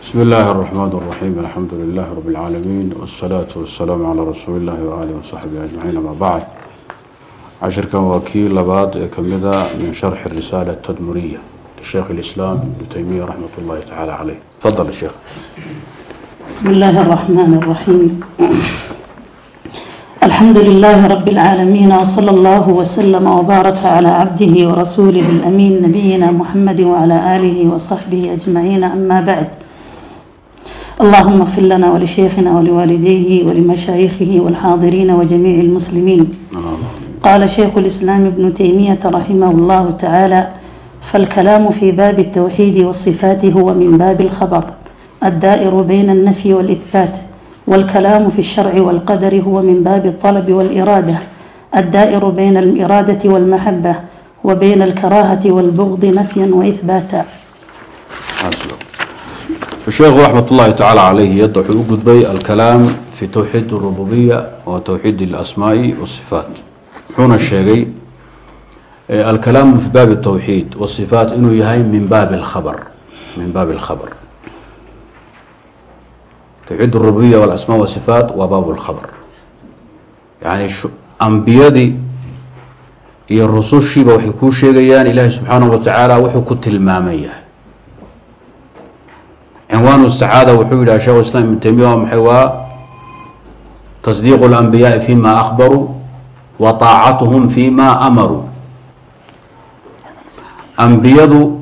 bsmi اllahi الرحman الرaxim alxamdu lilah rb اlcaalamiin wالsalaaةu waلsalaamu calىa rasuuli اllahi waalih wsaxbi ajmaciin ama bacd cashirkan waa kii labaad ee kamida min sharxi risaala tadmuriya lisheikh اlislaam ibnu teymiya raxmat اllahi tacaala caleyh tafadal sheekh bismi اllahi الرaxman الraxim alxamdu lilahi rabi اlcaalamiin wslى اllah wslama wbaaraka calى cabdihi wrasuulih اlamin nabiyina muxamadi wclى aalihi wصaxbihi ajmaciin ama bacd اللهم اغفر لنا ولشيخنا ولوالديه ولمشايخه والحاضرين وجميع المسلمين قال شيخ الإسلام ابن تيمية رحمه الله تعالى فالكلام في باب التوحيد والصفات هو من باب الخبر الدائر بين النفي والإثبات والكلام في الشرع والقدر هو من باب الطلب والإرادة الدائر بين الإرادة والمحبة وبين الكراهة والبغض نفيا وإثباتا الشيخ رحمة الله تعالى عليه يضح قدبي الكلام في توحيد الربوبية وتوحيد الأسماء والصفات حون الشيخي الكلام في باب التوحيد والصفات إنه يهي من باب الخبر من باب الخبر توحيد الربوبية والأسماء والصفات وباب الخبر يعني شو أنبيادي iyo rusushiiba waxay kuu sheegayaan ilaahay subxaanahu watacaala wuxuu ku tilmaaman yahay cinwaan sacaada wuxuu yidhaha shekhu islam ibnu taymiya waa maxay waa tasdiiqu اlanbiyaai fima akbaruu wa taacatuhum fima amaruu ambiyadu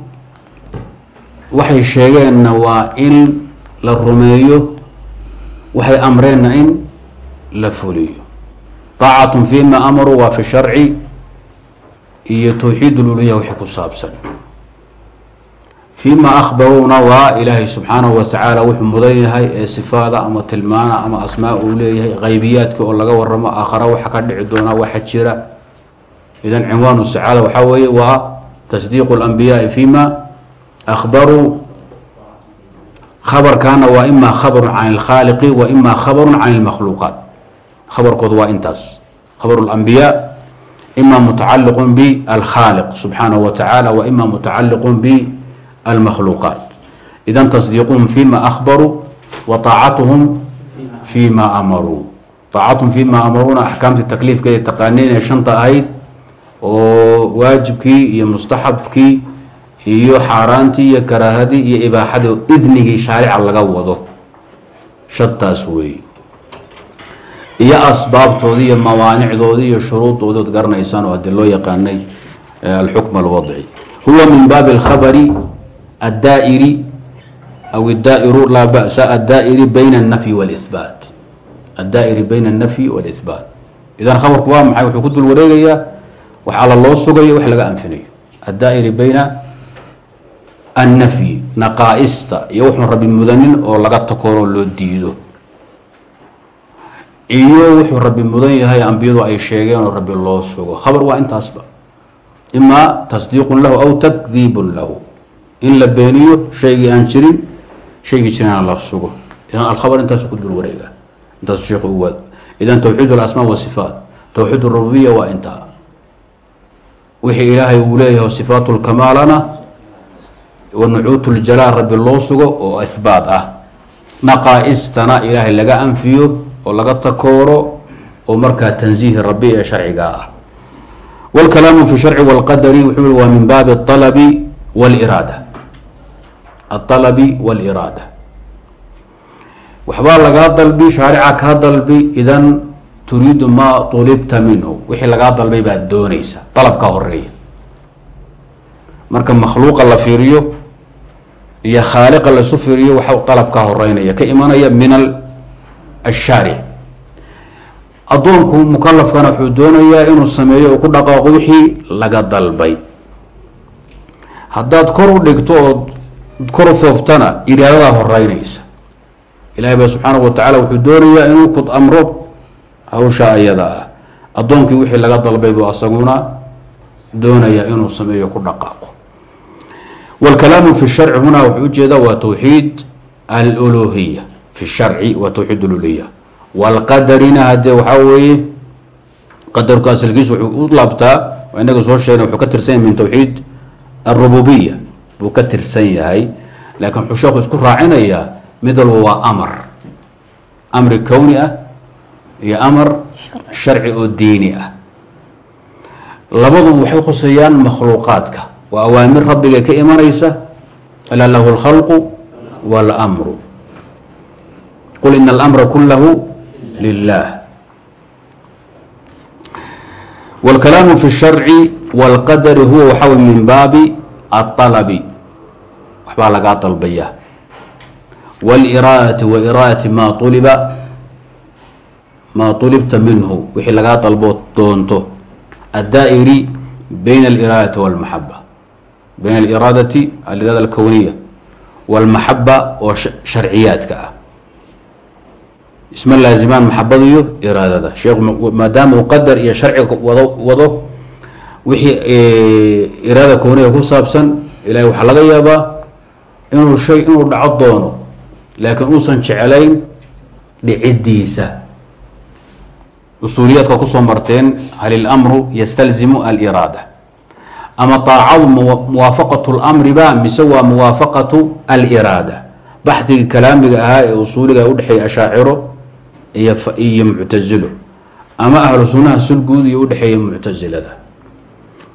waxay sheegeenna waa in la rumeeyo waxay amreenna in la fuliyo taacatun fima amaruu waa fi sharci iyo towxiid ululiya wixii ku saabsan fima akhbaruuna waa ilaahay subxaanahu watacaala wuxuu mudan yahay ee sifaada ama tilmaana ama asmaa uu leeyahay qaybiyaadka oo laga waramo aakhara waxa ka dhici doonaa waxa jira idan cinwaanu sacaada waxaa weeye waa tasdiiqu اlanbiyaai fima akhbaruu khabarkaana waa ima khabarun can اlkhaaliqi wa ima khabarun can اlmakhluuqaat khabarkoodu waa intaas khabar اlanbiyaa ima mutacaliq balkhaaliq subxaanahu wa tacaala wa ima mutacaliq balmakhluuqaat idan tasdiiquhum fima akhbaruu wa taacatuhum fima amaruu taacatuhum fima amaruuna axkaamtii takliifkeeda taqaaniin ee shanta ahayd oo waajibkii iyo mustaxabkii iyo xaaraantii iyo karaahadii iyo ibaaxadii oo idnigii shaarica laga wado shantaas weeye iyo asbaabtoodii iyo mawaanicdoodii iyo shuruudoodii od garanaysaan oo haddii loo yaqaanay alxukm alwadci huwa min baabi alkhabari addaa'iri aw iddaa'iru laa ba'sa addaa'iri bayna alnafyi walihbaat addaa'iri bayna alnafyi walihbaat idan khabarku waa maxay wuxuu ku dul wareegayaa wax alla loo sugayo wax laga anfinayo addaa'iri bayna annafyi naqaa'ista iyo wuxuun rabi mudanin oo laga takooroo loo diido iyo wuxuu rabbi mudan yahay ambiyadu ay sheegeen oo rabbi loo sugo khabar waa intaasba imaa tasdiiqun lahu aw takdiibun lahu in la beeniyo shaygii aan jirin shaygii jirana la sugo idan alkhabar intaasu ku dul wareega intaasu sheekhu u waad idan towxiid alasmaa wasifaat towxiid rububiya waa intaa wixii ilaahay uu leeyahay sifaat lkamaalana wa nucuut ljalaal rabbi loo sugo oo ihbaat ah naqaa-istana ilaahay laga anfiyo oo laga takooro oo markaa tanziihi rabi ee sharciga ah wاlkalaamu fi sharci wاlqadari wuxuu waa min baabi اalabi wاliraada aalabi wاliraada waxbaa lagaa dalbi shaarica kaa dalbi idan turiidu maa ulibta minhu. Wixii lagaa dalbay baad doonaysa dalabka horreeya marka makhluuqa la fiiriyo iyo khaaliqa laisu fiiriyo waxa dalabka horeynaya ka imanaya min ashaaric addoonku mukalafkana wuxuu doonayaa inuu sameeyo oo ku dhaqaaqo wixii laga dalbay. Haddaad kor u dhigto ood koru fooftana idhaadadaa horeynaysa ilahay baa subxaana wa tacaala wuxuu doonayaa inuu ku amro hawsha ayada ah. Addoonkii wixii laga dalbay buu asaguna doonayaa inuu sameeyo ku dhaqaaqo. Wاlkalaamu fi sharci hunaa wuxuu ujeeda waa towxiid aluluhiya fi sharci waa towxiid uluhiya walqadarina haddee waxaa weeye qadarku asalkiisu wuxuu u laabtaa waa inaga soo sheegna wuxuu ka tirsan yahay min towxiid arububiya buu ka tirsan yahay laakiin wuxuu sheekhu isku raacinayaa mid walba waa amar amri kowni ah iyo amar sharci oo diini ah labaduba waxay khuseeyaan makhluuqaadka waa awaamir rabbiga ka imanaysa alaa lahu اlkhalqu wاlmru qul ina اlamra kulahu lilah wاlkalaamu fi الsharci wاlqadari huwa waxaw min baabi aلطalabi waxbaa lagaa dalbaya wاliraadati wa iraadati maa uliba maa طulibta minhu wixii lagaa dalbo doonto الdaaئri bayn اliraadati wاlmaxaba bayn aliraadati aliraada alkowniya wاlmaxaba oo sharciyaadka ah isma laazimaan maxabada iyo iraadada sheekhu maadaama uu qadar iyo sharciga wado wado wixii iraada kowniga ku saabsan ilahay waxaa laga yaabaa inuu shay inuu dhaco doono laakiin uusan jeclayn dhicidiisa. Usuuliyaadka ku soo marteen hal ilamru yastalzimu aliraada. Ama aacadu muwaafaqatu lmri ba mise waa muwaafaqatu aliraada. Baxdigii kalaamiga ahaa ee usuuliga udhexeeya ashaaciro iyo iyo muctazilo ama ahlu sunnaha sulguud iyo udhexeeya muctasilada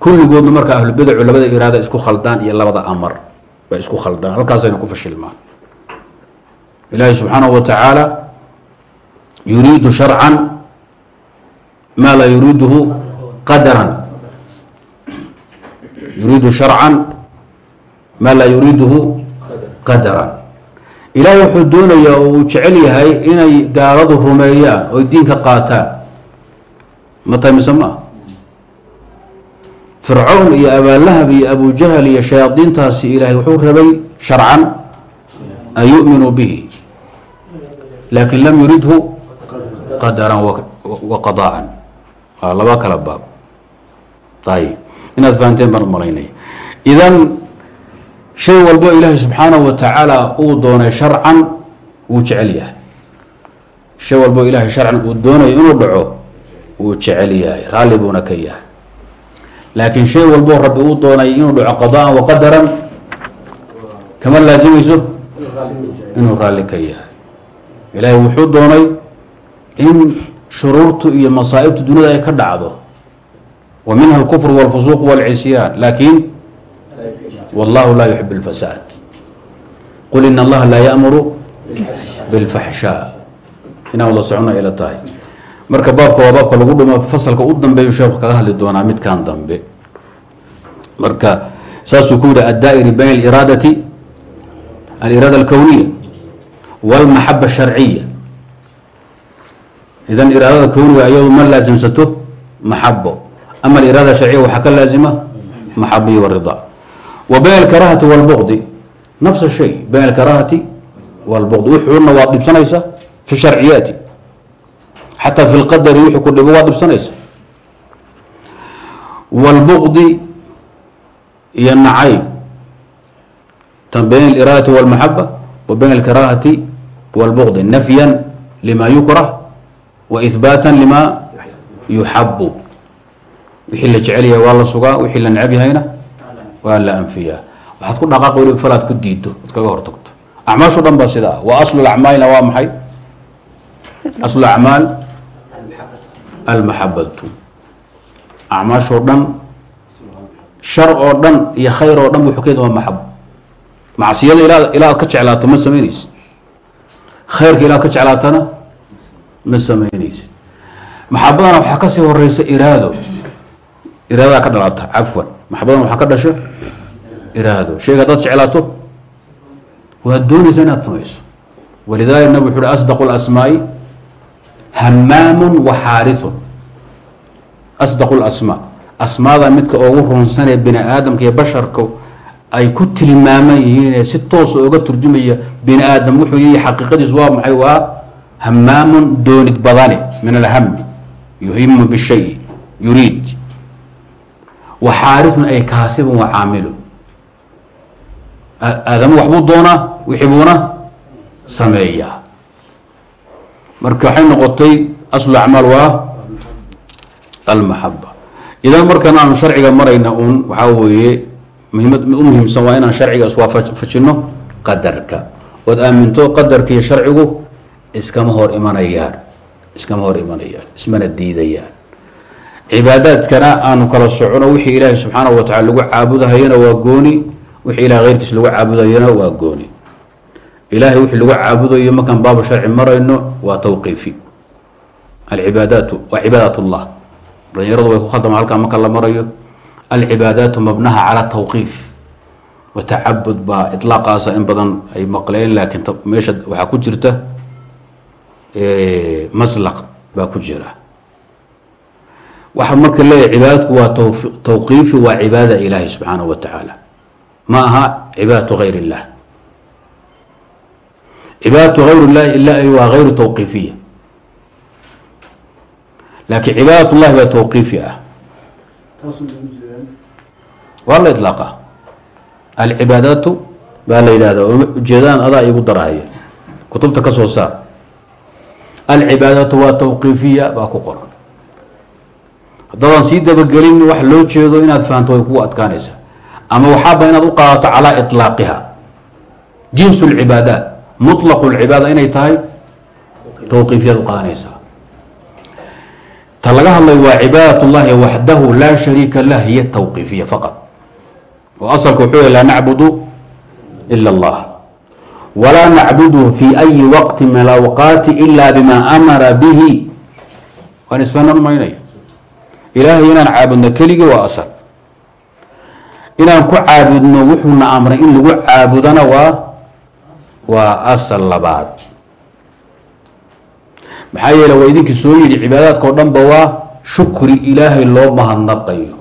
kulligoodna marka ahlubidacu labada iraada isku khaldaan iyo labada amar bay isku khaldaan halkaasayna ku fashilmaan ilaahi subxaanahu wa tacaala yuriidu sharcan maa laa yuriiduhu qadaran. Yuriidu sharcan maa laa yuriiduhu qadaran. Ilaahay wuxuu doonayaa oo uu jecel yahay inay gaaladu rumeeyaan oy diinka qaataan. Ma tahay mise maa fircawn iyo abaalahab iyo abujahal iyo shayaadiintaasi ilaahay wuxuu rabay sharcan an yu'minuu bihi laakin lam yuridhu qadaran wa qadaan. Waa laba kala baab. Ayib inaad fahanteen baan u malaynaya idan shay walbo ilaahay subxaanahu wa tacaala uu doonay sharcan wuu jecel yahay. Shay walbo ilaahay sharcan uu doonayo inuu dhaco wuu jecel yahay raalli buuna ka yahay laakiin shay walbo rabbi uu doonay inuu dhaco qadaan wa qadaran kama laasimayso inuu raalli ka yahay ilaahay wuxuu doonay in shuruurtu iyo masaa'ibtu duniyada ay ka dhacdo wa minha alkufr wاlfusuuq wاlcisyaan laakiin wallahu laa yuxib اlfasaad qul in allaha laa yaamuru biاlfaxshaa inaan wada socona ila tahay marka baabka waa baabka lagu dhum fasalka u dambeeyu sheekhu kaga hadli doonaa midkan dambe. Marka saasuu ku yihi addaa'iri bayn aliraadati aliraada alkowniya walmaxaba sharciya idan iraadada kowniga iyadu ma laasimsato maxabo ama aliraada asharciya waxaa ka laazima maxabiyi warida wa bayn alkarahati walbuqdi nafsa shay bayn alkarahati walbuqdi wuxuuna waad dhibsanaysa fi sharciyaati xataa fi lqadari wuxuu ku dhibo waa dhibsanaysa wاlbqdi iyo nacayb tan bayn aliraadati wاlmaxaba wa bayn alkarahati wاlbqdi nafya lima yukrah wa ihbaata lima yuxabu wixii la jecel yahay waa la sugaa wixii la necab yahayna waa la anfiyaa waxaad ku dhaqaaq weli falaad ku diido ad kaga hortagto acmaasho dhan baa sida ah wa aslu acmaalina waa maxay aslu acmaal almaxabatu. Acmaashoo dhan shar oo dhan iyo khayr oo dhan wuxuu keed waa maxabo macsiyada ilaa ilaa aad ka jeclaato ma samaynaysid. Khayrka ilaa ad ka jeclaatana ma samaynaysid. Maxabadana waxaa ka sii horeysa iraado. Iraadadaa ka dhalata cafwan. Maxabadana waxaa ka dhasha iraado. Shayga haddaad jeclaato waad doonaysa inaad samayso. Walidalika nabig wuxu uhi asdaqu lasmaai hamaamun wa xaarithun. Asdaqu lasmaa asmaada midka ugu runsanee bini aadamka iyo basharka ay ku tilmaaman yihiin ee si toosa oga turjumaya bini aadam. Wuxuu yihi xaqiiqadiisu waa maxay? Waa hamaamun doonid badane min alhami yuhimu bishay yuriid. Wa xaarithun ay kaasibun wa caamilun. Aadamu waxbuu doonaa? Wixii buuna sameeyaa marka waxay noqotay aslu acmaal waa almaxaba. Idan markan aanu sharciga marayna uun waxaa weeye muhimad u muhiimsan waa inaan sharciga iswaafajino qadarka. Ood aaminto qadarka iyo sharcigu iskama hor imanayaan iskama hor imanayaan ismana diidayaan. Cibaadaadkana aanu kala socono wixii ilaahay subxaanahu wa tacala lagu caabudahayana waa gooni wixii ilahay heyrkiis lagu caabudayana waa gooni ilahay wixii lagu caabudayo markaan baaba sharci marayno waa tawqiifi. Alcibaadaatu waa cibaadat llah dhalinyaradu way ku khaldama halkaa marka la marayo. Alcibaadaatu mabnaha calaa tawqiif. Watacabud baa ilaaqaasa in badan ay maqleen laakiin meesha waxaa ku jirta maslaq baa ku jira. Waxaa marka leeyahy cibaadadku waa tawqiifi waa cibaada ilaahi subxaanahu wa tacaala ma aha cibaadatu gayr illah cibaadatu gayr illahi ilaa waa gayru tawqiifiya laakiin cibaadat llahi baa tawqiifi ah waa la ilaaqa alcibaadaatu baa la yidhahda ujeedaan adaa igu darahaya kutubta ka soo saar alcibaadatu waa tawqiifiya baa ku qoran haddadaan sii dabagelin wax loo jeedo inaad fahanto way kugu adkaanaysaa ama waxaaba inaad u qaadato calaa iطlaaqiha jinsu lcibaadaat muطlaqu lcibaada inay tahay tawqiifiyaad u qaadanaysaa ta laga hadlay waa cibaadat اllahi waxdahu laa shariika lah hiy tawqiifiya faqad oo asalka wuxuu laa nacbudu ila اllah walaa nacbudu fi ayi waqti min alawqaati ila bima amara bihi waan isfanan maynaya ilaahay inaan caabudno keligii waa asal inaan ku caabudno wuxuuna amray in lagu caabudana waa waa asal labaad. Maxaa yeele waa idinkii soo yidhi cibaadaadka o dhanba waa shukri ilaahay loo mahadnaqayo.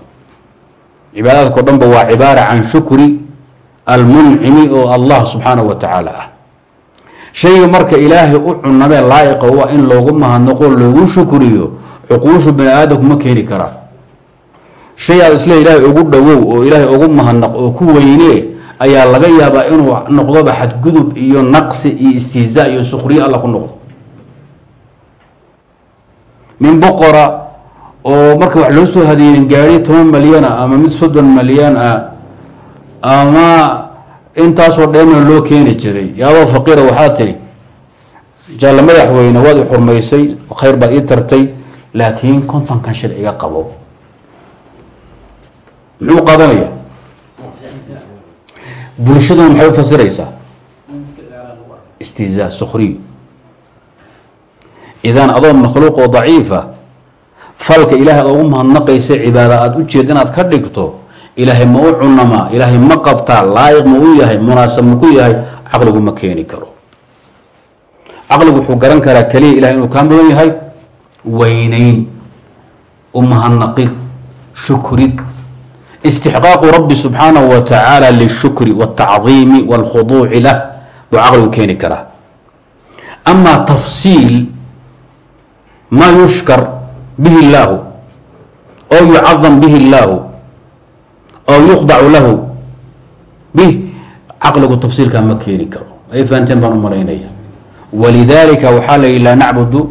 Cibaadaadka o dhanba waa cibaara can shukri almuncimi oo allah subxaanahu wa tacaala ah. Shayga marka ilaahay u cunamee laa'iqa waa in loogu mahadnaqo loogu shukriyo cuquushu bani aadamku ma keeni karaan shay aad isle ilaahay ugu dhowow oo ilaahay ugu mahadnaq oo ku weynee ayaa laga yaabaa inuu noqdoba xadgudub iyo naqsi iyo istihzaa iyo sukhriye alla ku noqdo. Nin boqora oo marka wax loo soo hadeeyen gaari toban malyan ah ama mid soddon malyan ah ama intaasoo dheemna loo keeni jiray. Yaadoo faqiira waxaa tiri jaalla madaxweyne waad i xurmaysay khayr baad ii tartay laakiin kontonkan shil iga qabo. Muxuu qaadanaya bulshaduna maxay u fasiraysaa? Istihzaa sukhriy idan adoo makhluuq oo daciifa falka ilaahay aad ugu mahadnaqaysa cibaada aada u jeed inaad ka dhigto ilaahay ma u cunamaa ilaahay ma qabtaa laayiq ma u yahay munaasab ma ku yahay caqligu ma keeni karo. Caqligu wuxuu garan karaa keliya ilahay inuu kaa mudan yahay weynayn u mahadnaqid shukrid istixqaaqu rabbi subxaanahu wa tacaala lishukri wاltacdiimi wاlkhuduuci lah buu caqligu keeni karaa ama tafsiil ma yushkar bihi اllaahu oo yucadam bihi اllaahu oo yukhdacu lahu bih caqligu tafsiilkaa ma keeni karo ay fahanteen baan u malaynaya walidalika waxaa la yihi laa nacbudu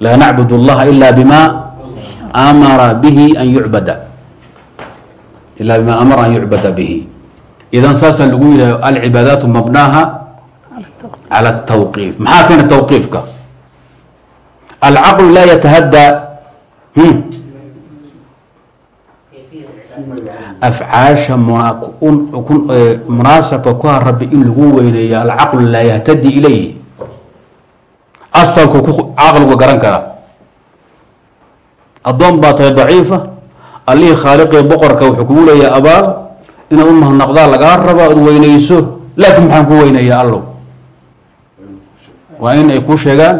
laa nacbud اllaha ila bima amara bihi an yucbada ila bima amara an yucbada bihi idan saasaa lagu yidhah alcibaadaatu mabnaaha cala اtawqiif maxaa keena tawqiifka alcaqlu laa yatahadaa afcaasha munaasabka ku ha rabi in lagu weyneeyo alcaqlu laa yahtadi ilayhi asalku caqligu garan kara addoon baa tahay daciifa allihii khaaliqii boqorka wuxuu kugu leeyahay abaal inaad u mahadnaqdaa lagaa rabaa ood weyneyso laakiin maxaan ku weyneeyaa allow? Waa in ay kuu sheegaan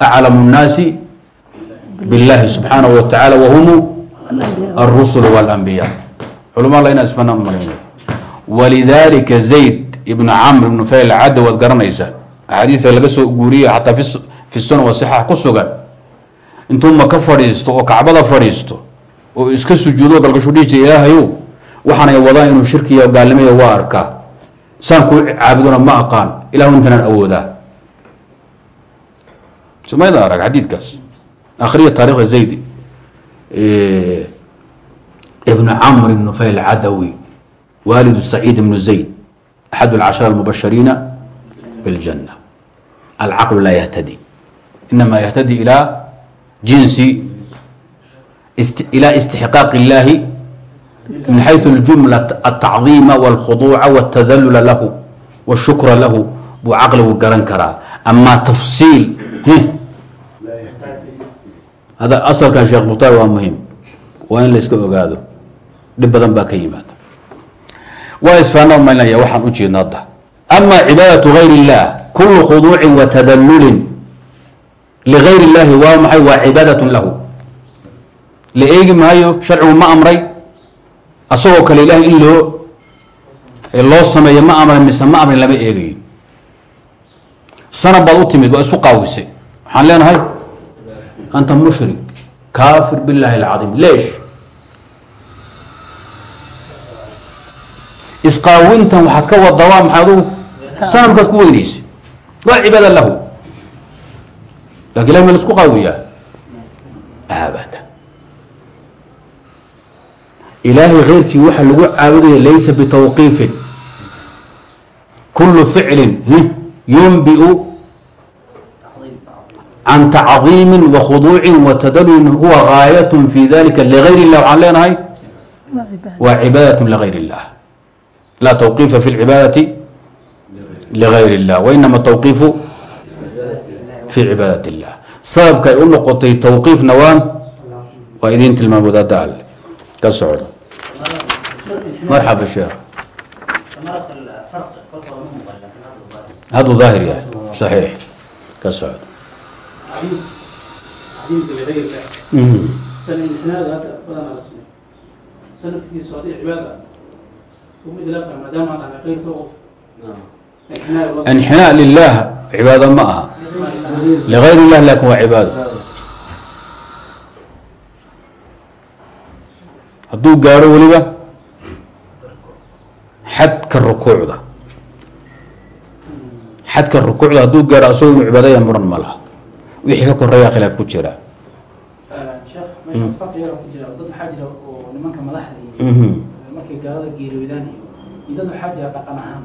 aclamu nnaasi biاllahi subxaanahu wa tacaala wahumu alrusul waاlanbiya culama la inaa isbanaan umalayna walidalika zayd ibnu camr ibnu fayl cadda waad garanaysaa axaadiida laga soo guuriya xataa fi sunan wa sixaax ku intuu maka fadhiisto oo kacbada fadhiisto oo iska sujuudo balgashuudhihi jira ilaahayu waxaanay wadaa inuu shirkiyo gaalnimayo waa arkaa saan kuu caabudona ma aqaan. Ilahu intanaan awoodaa. Samayda arag xadiidkaas. Akhriya taarikhda zaydi eh, ibn camr nufayl cadawi walidu saciid ibnu zayd axad alcashara almubashiriina biاljanna alcaqlu laa yahtadi. Inama yahtadi ilaa jinsi ilى istixqaaq اllahi min xayثu اljumla الtacظiima wاlkhuduuca wاtadalula lahu wاshukra lahu buu caqligu garan karaa ama tafsiil hada asalkan sheekh mukhtaar waa muhim waa in la iska ogaado dhib badan baa ka yimaada waa isfaana malinaya waxaan u jeedna hadda ama cibaadaة غayr الlah kulu khuduuci wa tadalulin ligayr اllahi waa maxay waa cibaadaة lahu la eegi maayo sharcigu ma amray. Asagoo kale ilahay in loo loo sameeyo ma amray mise ma amrin lama eegayo sanab baad u timid waa isku qaawisay. Waxaan leenahay anta mushrik kaafir biاllahi اlcadiim leesh. Isqaawintan waxaad ka wada waa maxay adugu ku weyneysay waa cibaada lahu. Lakin ilahi ma la isku qaawiyaa. Abada ilaahay keyrkii waxa lagu caabudaya laysa bitawqiifin kulu ficlin yunbiu can tacظiimi wakhuduuci watadalulin huwa gaayat fi dalika ligayr اllah waxaan leenahay waa cibaadaة ligayr اllah la twqiifa fi اlcibaadaةi ligayr اllah wainama tawqiifu fi cibaadaة اllah sababka ay u noqotay tawqiifna waan waa idin tilmaam wadaada alle ka socdo marxaba sheekh hadduu daahir yahay saxiix ka socdo inxinaa lilah cibaado ma aha ligayr اllah laakiin waa cibaado hadduu gaaro weliba xadka rukuucda. Xadka rukuucda hadduu gaaro asagoo inu cibaadaya muran ma laha. Wixii ka koreeya khilaaf ku jira. Markay gaalada geeriyoodaan iyo dad waxaa jira dhaqan ahaan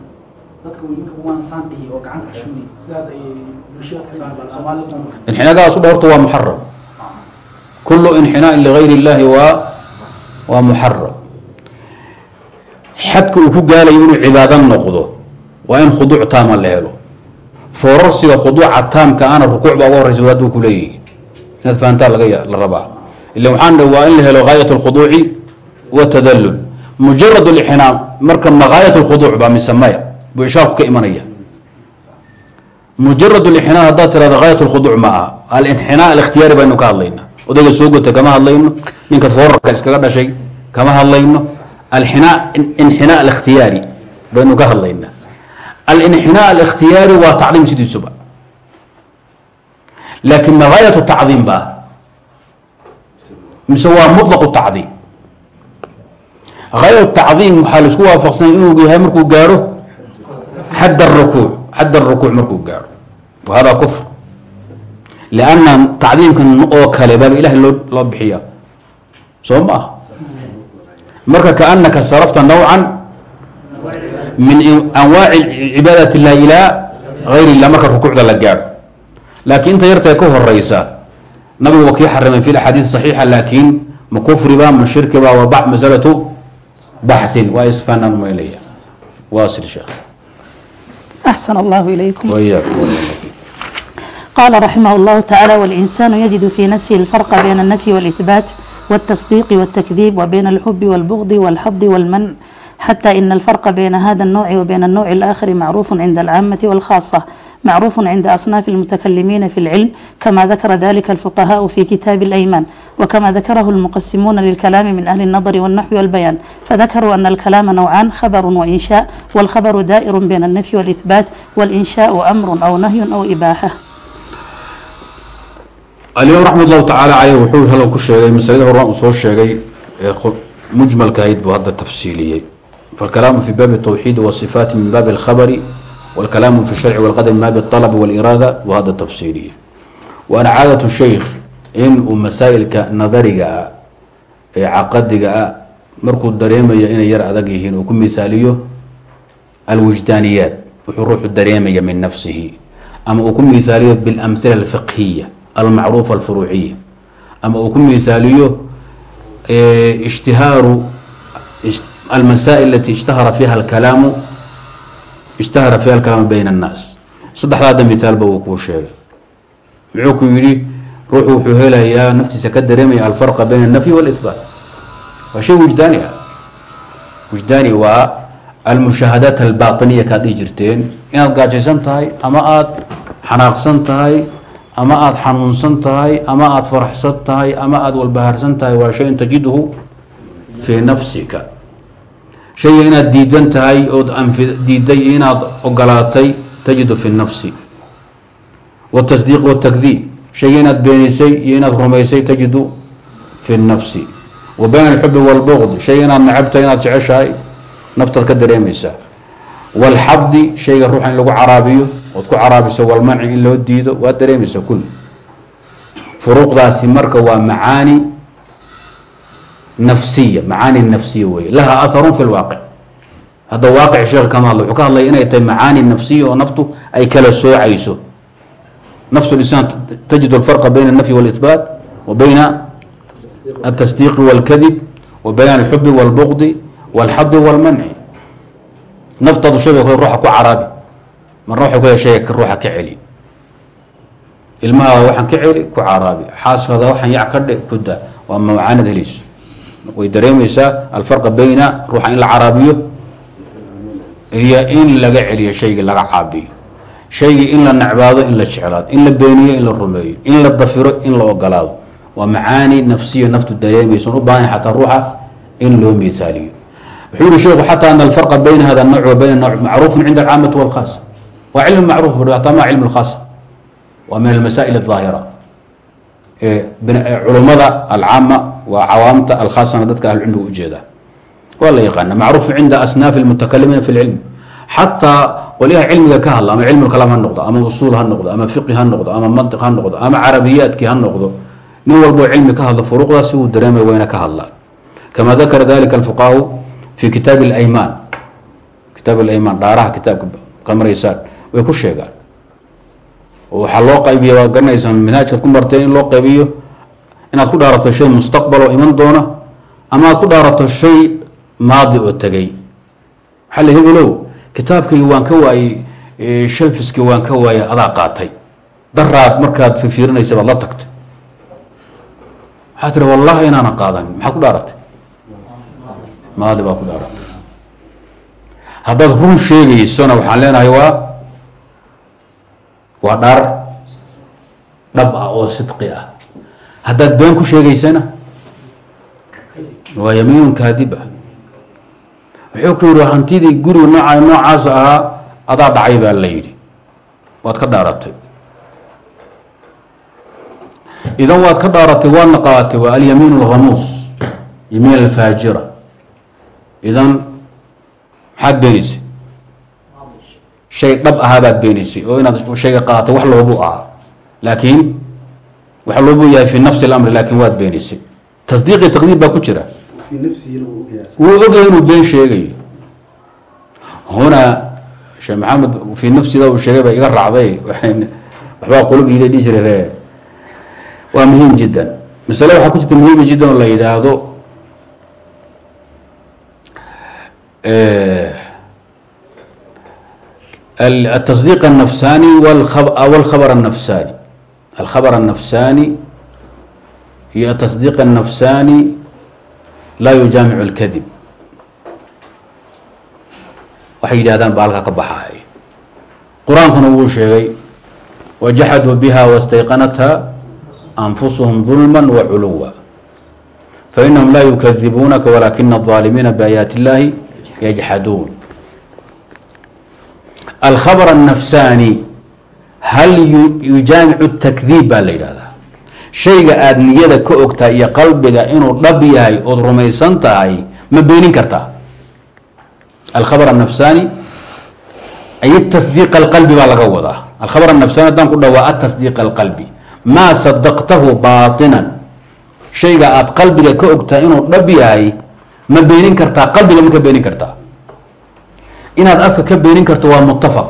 dadka wiimanka waan saanqihi oo gacanta xashuni sida hadda ay bulshada ka dhaqan soomaalida kuma inxinaagaas u waa muxaram kulu inxinaain ligayr اllahi waa waa muxaram xadka uu ku gaalayo inuu cibaado noqdo waa in khuduuc taama la helo foorarsiga khuduuca taamka ana rukuuc baa uga horeysa wadaaduu ku leeyihi inaad fahantaa laga la rabaa ila waxaan dha waa in la helo gaayat اlkhuduuci watadalul mujarad اlixnaam marka ma gaayat اlkhuduuc baa mise maya buu ishaarku ka imanaya mujarad اlixnaam haddaad tirahdo gaayat اlkhuduuc ma aha alinxinaa alikhtiyaari baynu ka hadlayna odayga soo gota kama hadlayno ninka foorarka iskaga dhashay kama hadlayno Alxinaa inxinaa alikhtiyaari baynu ka hadlaynaa alinxinaa alikhtiyaari waa tacdiim sidiisuba. Laakin ma gaayat tacdiim ba mise waa muطlaq tacdiim. Gaayat tacdiim waxaa la isku waafaqsanay inuu yahay markuu gaaro xadd rukuuc xadd rukuuc markuu gaaro. Wa hada kufr. Lanna tacdiimkan oo kale baaba ilahay loo loo bixiya soo ma ah marka kaanaka sarafta nawcan min anwaaci cibaadat illah ilaa gayr illah marka rukuucda la gaadho. Laakiin inta yartae ka horeysa nabigu waa kii xarimay fi axaadiid saxiixa laakiin ma kufriba ma shirkiba waa masalatu baxin waa isfanaan maylaya wasil sheekh. axsan allah ilaykum qala raximah llahu tacaala wاlinsanu yajidu fi nafsihi alfarqa bayna alnafyi wاlihbaat والتصديق والتكذيب وبين الحب والبغض والحظ والمنع حتى إن الفرق بين هذا النوع وبين النوع الآخر معروف عند العامة والخاصة معروف عند أصناف المتكلمين في العلم كما ذكر ذلك الفقهاء في كتاب الأيمان وكما ذكره المقسمون للكلام من أهل النظر والنحو والبيان فذكروا أن الكلام نوعان خبر وإنشاء والخبر دائر بين النفي والإثبات والإنشاء أمر أو نهي أو إباحة alimaam raxmat llahu tacaala caleyh wuxuu halow ku sheegay masaladii horaan uu soo sheegay ee mujmalka ahayd buu hadda tafsiiliyey. Falkalaamu fi baabi tawxiidi wasifaati min baabi alkhabari walkalaamu fi sharci walqadar min baabi alabi waliraada buu hadda tafsiiliyey. Waana caadatu sheikh in uu masaa'ilka nadariga ah ee caqadiga ah markuu dareemayo inay yar adag yihiin uu ku misaaliyo alwijdaaniyaat wuxuu ruuxu dareemaya min nafsihi ama uu ku mihaaliyo biاlamhila alfiqhiya almacruuf alfuruuciy ama uu ku misaaliyo ishtihaaru almasaail alati ishtahara fiha alkalaamu ishtahara fiha alkalaamu bayna annaas. Saddexdaada mitaalba wuu kuu sheegay. Muxuu ku yidhi ruuxu wuxuu helayaa naftiisa ka dareemaya alfarqa bayna alnafyi wاlihbaat waa shay wujdaani ah. Wujdaani waa almushaahadaat albaطiniya kaad dhihi jirteen. Inaad gaajaysan tahay ama aada xanaaqsan tahay ama aada xanuunsan tahay ama aad faraxsan tahay ama aada walbahaarsan tahay waa shay-un tajidhu fii nafsika. Shayga inaad diidan tahay ood diiday iyo inaad ogolaatay tajidu fi nafsi. Watasdiiq watakdiib shayga inaad beenisay iyo inaad rumaysay tajidu fi nafsi. Wa bayna alxubi walbuqdi shayga inaad nacabtahay inaad jeceshahay naftaad ka dareemaysaa wاlxabdi shayga ruuxa in lagu caraabiyo ood ku caraabiso walmanci in loo diido waad dareemaysaa kul furuuqdaasi marka waa macaani nafsiya macaani nafsiya wey laha aharun fi lwaaqic hadda waaqic sheekh kama hadla wuxuu ka hadlaya inay tahay macaani nafsiya oo naftu ay kala soocayso nafs lisaan tajid alfarqa bayna alnafyi wاlihbaat wa bayna altasdiiqi wاlkadib wa bayna alxubi wاlbugdi wاlxadi wاlmanci naftaadu shayga ruuxa ku caraabi marna waxay ku shayga ruuxa ka celi ilmahaada waxaan ka celi ku caraabi xaaskaada waxaan yac ka dhe ku da waa macaanad helayso way dareemaysaa alfarqa bayna ruuxa in la caraabiyo iyo in laga celiyo shaygii laga caabiyo shaygii in la necbaado in la jeclaado in la beeniyo in la rumeeyo in la dafiro in la ogolaado waa macaani nafsiya naftu dareemayson u baahan xataa ruuxa in loo miaaliyo wuxuu yihi sheekhu xataa ana alfarqa bayna hada الnوع wa bayna الnوع macruufu cinda alcaamati wاlkhaasa waa cilm macruuf hataa ma cilm اlkhaasa waa min almasaa'il الظaahira culumada alcaama waa cawaamta alkhaasana dadka ahlucilmiga ujeedaa waa la yaqaana macruufu cinda asnaaf اlmutakalimiina fi اlcilm xataa qolyaha cilmiga ka hadla ama cilm اlkalaam ha noqdo ama usuul ha noqdo ama fiqi ha noqdo ama mantiq ha noqdo ama carabiyaadkii ha noqdo nin walboo cilmi ka hadla furuuqdaasi uu dareemay wayna ka hadlaan kama dakara dalika alfuqahaau fi kitaab اlaymaan kitaab اlaymaan dhaaraha kitaabka ka maraysaan way ku sheegaan waxaa loo qaybiya waa garanaysaa manhaajkaad ku marteen in loo qaybiyo inaad ku dhaarato shay mustaqbal oo iman doona ama aad ku dhaarato shay maadi oo tegay waxaa la hebelow kitaabkaygi waan ka waayey shalfiski waan ka waayey adaa qaatay daraad markaad fifiirinaysa baad la tagtay waxaa tiri wallahi inaana qaadan maxaa ku dhaaratay maadi baa ku dhaaratay haddaad run sheegaysona waxaan leenahay waa waa dhaar dhab ah oo sidqi ah. Haddaad been ku sheegaysana waa yamiinun kaadib ah. Wuxuu ku yihi hantidii guriga nooca noocaas ahaa adaa dhacay baa la yidhi. Waad ka dhaaratay. Idan waad ka dhaaratay waadna qaaatay waa alyamiin اlhamuus yamiin alfaajira idan maxaad beenaysay shay dhab ahaa baad beenaysay oo inaad shayga qaaatay wax loobu ahaa. Laakiin wax loobu yahay fi nafsi اlamri laakin waad beenaysay tasdiiqi taqdiir baa ku jira. Wuu ogyahay inuu been sheegayo huna sheekh maxamed fii nafsida uu sheegay ba iga raacday. Waxbaa qulub iida dhihi jiray ree. Waa muhiim jiddan. Masale waxaa ku jirta muhiima jiddan oo la yidhaahdo التصديق النفساني أو الخبر النفساني الخبر النفساني هي التصديق النفساني لا يجامع الكذب waxay yidhahdaan ba halkaa ka baxaay qur-aankuna wuu sheegay wajaxaduu biha wastayqanatha anfusuhum ظulma waculuwa fainahum laa yukadibuunaka walakina الظaalimiina biaayaati اllahi yajxaduun alkhabr الnafsani hal yujaamicu takdiib baa la yidhahdaa shayga aada niyada ka ogtahay iyo qalbiga inuu dhab yahay ood rumaysan tahay ma beenin kartaa alkhabr الnafsani ay tasdiiq اlqalbi baa laga wadaa alkhabr الnafsani haddaan ku dhawaa atasdiiq اlqalbi maa sadaqtahu baطinan shayga aada qalbiga ka ogtahay inuu dhab yahay ma beenin kartaa qalbiga ma ka beenin kartaa inaad afka ka beenin karto waa muttafaq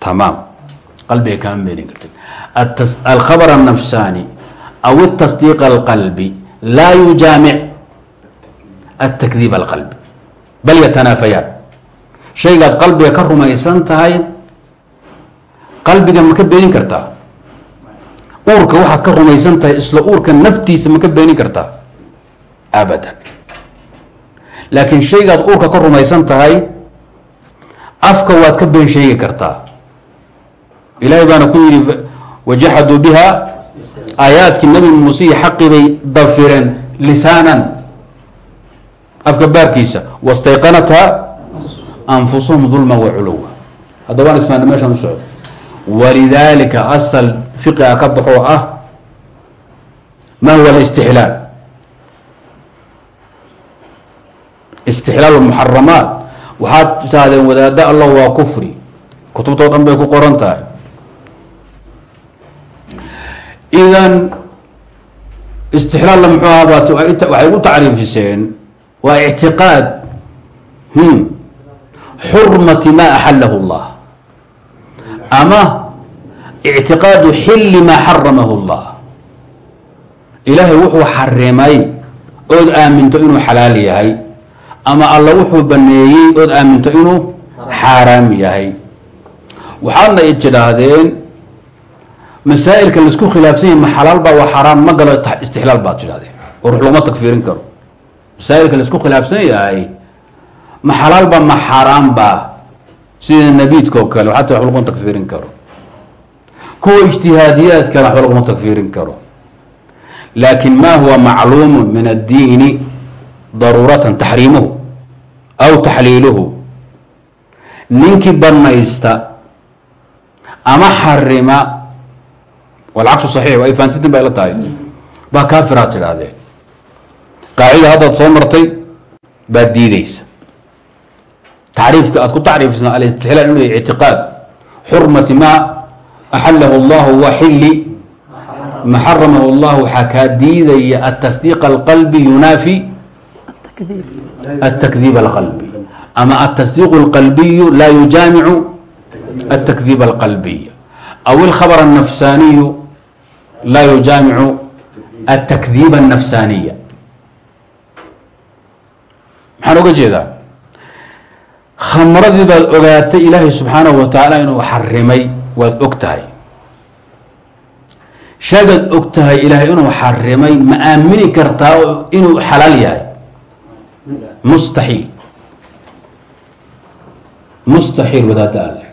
tamaam qalbiga kama beenin kartid alkhabr الnafsani aw التصdiiq الqalbi laa yujaamic الtakdiib الqalbi bal yatanaafayaan shaygaad qalbiga ka rumaysan tahay qalbiga ma ka beenin kartaa uurka waxaad ka rumaysan tahay isla uurka naftiisa ma ka beenin kartaa abadan. Laakiin shaygaad uurka ka rumaysan tahay afka waad ka been sheegi kartaa ilaahay baana ku yidhi wajaxaduu biha aayaadkii nabi muuse iyo xaqii bay dafireen lisaanan afka baarkiisa. Wastayqanatha anfusuhum dulma wa culuwa hadda waan isfaana meeshaan u socdo walidaalika asal fiqiga ka baxoo ah ma huwa alistixlaal. Istixlaal muxaramaat waxaad taahdeen wadaado allah waa kufri. Kutubtoo dhan bay ku qoran tahay. Idan istixlaalla muxuu ahaa waxay u tacriifiseen waa ictiqaad. Xurmati ma axalahu اllah ama ictiqaadu xilli maa xaramahu اllah ilaahay wuxuu xarimay ood aaminto inuu xalaal yahay ama alla wuxuu baneeyey ood aaminto inuu xaaraam yahay. Waxaadna i tidhaahdeen masaa'ilka la isku khilaafsan yahy ma xalaal baa waa xaaraan ma galo istixlaal baad tidhahdeen oo rux laguma takfiirin karo. Masaa'ilka la isku khilaafsan yahay ma xalaal baa ma xaaraan baa sida nabiidka oo kale xataa waxba laguma takfiirin karo. Kuwa ijtihaadiyaadkana waxba laguma takfiirin karo. Laakin ma huwa macluumu min addiini daruuratan taxriimuhu aw taxliiluhu ninkii banaysta ama xarima walcagsu saxiix waa fahansitin ba ila tahay. Baa kaafiraad tidhaahdeen qaacida haddaad soo martay baad diideysa tacriifka aad ku tacriifisa alistixlaal inuu yahay ictiqaad xurmati maa axalahu اllahu wa xilli ma xaramahu اllah waxaa kaa diidaya atasdiiq alqalbi yunaafi atakdiib alqalbi ama atasdiiq اlqalbiyu laa yujaamicu atakdiib alqalbiy aw ilkhabr الnafsaniyu laa yujaamicu atakdiib الnafsaniya maxaan oga jeedaa Khamradii baad ogaatay ilaahay subxaanahu wa tacaala inuu xarimay waad og tahay. Sheegaad og tahay ilaahay inuu xarimay ma aamini kartaa inuu xalaal yahay? Mustaxiil. Mustaxiil wadaada alle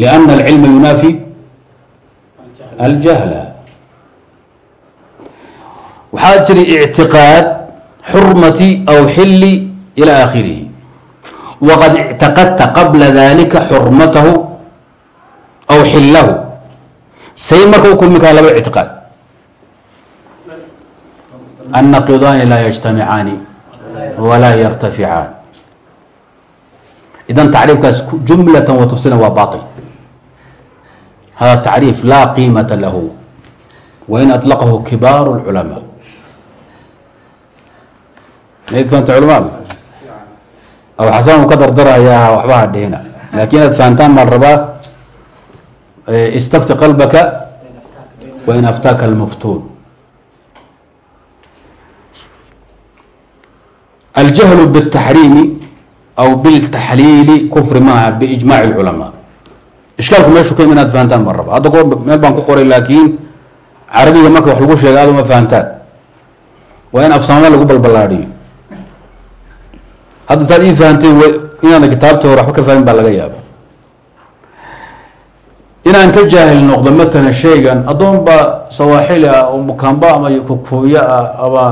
lianna alcilma yunaafi aljahla. Waxaa jiri ictiqaad xurmati aw xilli ilى akhirihi waqad اctaqadta qabla dalika xurmatahu aw xilahu say marka u kulmi karaa laba ictiqaad annaqidaani laa yajtamicaani walaa yartaficaan idan tacriifkaas jumlata wa tafsilan waa bail hada tacriif laa qiimata lahu wain aطlaqahu kibaaru اlculamaa mayd fahamta culamaadu aw xasanuu ka dardarayaa waxba ha dhihina. Laakin inaad fahantaan baan rabaa istafti qalbaka wa in aftaaka almaftuun. Aljahlu bاtaxriimi aw biltaxliili kufri maaha biijmac اlculamaa ishkaalku meeshu ka im inaad fahantaan baan rabaa. Hadda meel baan ku qoray laakiin carabiga marka wax lagu sheega aad uma fahantaan. Waa in afsamada lagu balbalaadiyo hadda taad ii fahanteen inaana kitaabta hore waxba ka fahmin baa laga yaaba inaan ka jaahil noqdo matalan shaygan addoon baa sawaaxili ah oo mukamba ama kukuuyo ah ama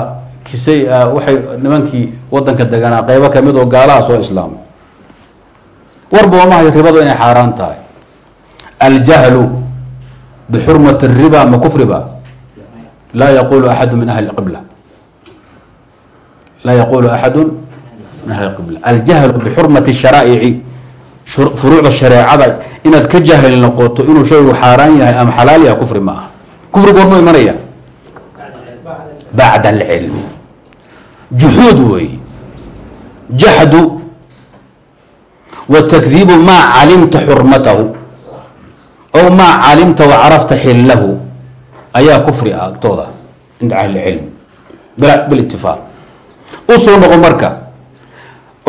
kisay ah waxay nimankii wadanka deganaa qeybo ka mid oo gaalaha soo islaamay warba mahayo ribadu inay xaaraan tahay. Aljahlu bixurmati الriba ma kufriba laa yaqulu axadu min ahli qibla. Laa yaqulu axadu aljahlu bixurmati الsharaa'ici furuucda shareecada inaad ka jahil noqoto inuu shaygu xaaraan yahay ama xalaal yahay kufri ma aha kufri goormuu imanaya bacda alcilmi juxuud wey jaxdu wa maa calimta xurmatahu ow maa calimta wa xillahu ayaa kufri ah agtooda cinda ahli cilm bilitifaaq u soo noqo marka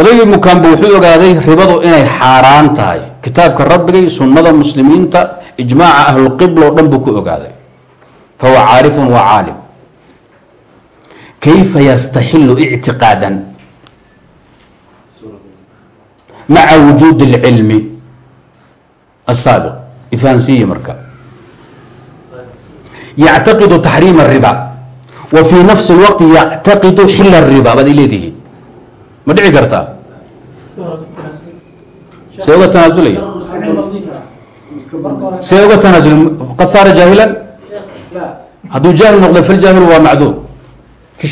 odaygii mukaanba wuxuu ogaaday ribadu inay xaaraan tahay kitaabka rabbigay sunnada muslimiinta ijmaaca ahlulqibla oo dhan buu ku ogaaday fahuwa caarifun wa caalim kayfa yastaxilu ictiqaadan maca wujuudi اlcilmi asaabiq ifahansiye marka yactaqidu taxriima الriba wa fii nafsi اlwaqti yactaqidu xila الriba baad ay leedihiin ma dhici kartaa see uga tanaasulaya see uga tanaasul qad saara jaahilan? Hadduu jaahil noqdo faljaahilu waa macduur fi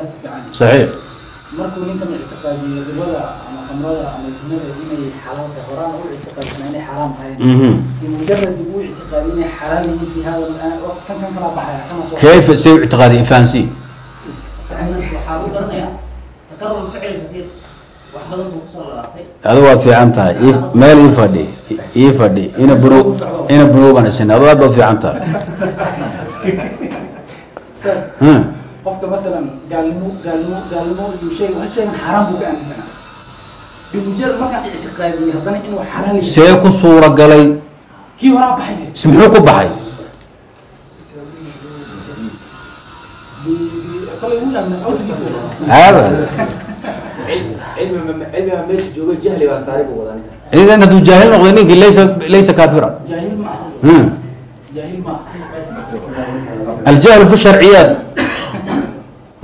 yartaficaani saxiix. Markuu ninkan ictiqaadiyo ribada ama khamrada ama zinada inay xalaal tahay horaan u ictiqaadsana inay xaraam tahay. Mhm. bimujarad uu ictiqaadi inay xalaal yihiin fi hada oo kan kan kala baxaya kayfa see u ictiqaadi ifahansiye adigu waad fiican tahay. Meel ii fadhi ii fadhi ina bunu ina bunuuban isin adigu aad baad fiican tahay. Hmm. qofka maalan gaalnimo gaalnimo gaalnimo iyo shay hal shaygan xaraam buu ka aaminsanaa bimujarad markaan ictiqaadiyey haddana inuu yahay. See ku suura galay. Kii horaa baxay. Si muxuu ku baxay ciidan hadduu jaahil noqday ninki laysa laysa kaafira. Hmm. Aljahlu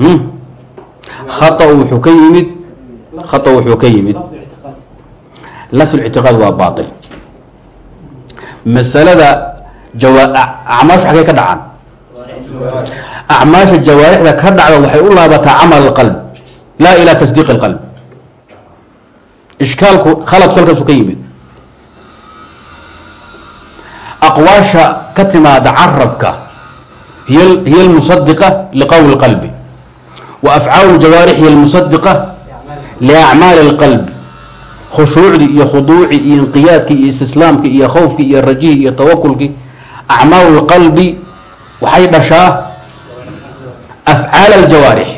hmm. masalada jawa acmaashu xagee ka dhacaan كدعان أعماش الجوارح ذا كدعا وحي الله بتا عمل القلب لا إلى تصديق القلب إشكال خلط كل كيمد أقواش كتما دعربك هي هي المصدقة لقول القلب وأفعال الجوارح هي المصدقة لأعمال القلب خشوعي يا خضوعي يا انقيادك يا استسلامك يا خوفك يا رجيه يا توكلك أعمال القلب وحيد شاه أفعال afcaal aljawaarix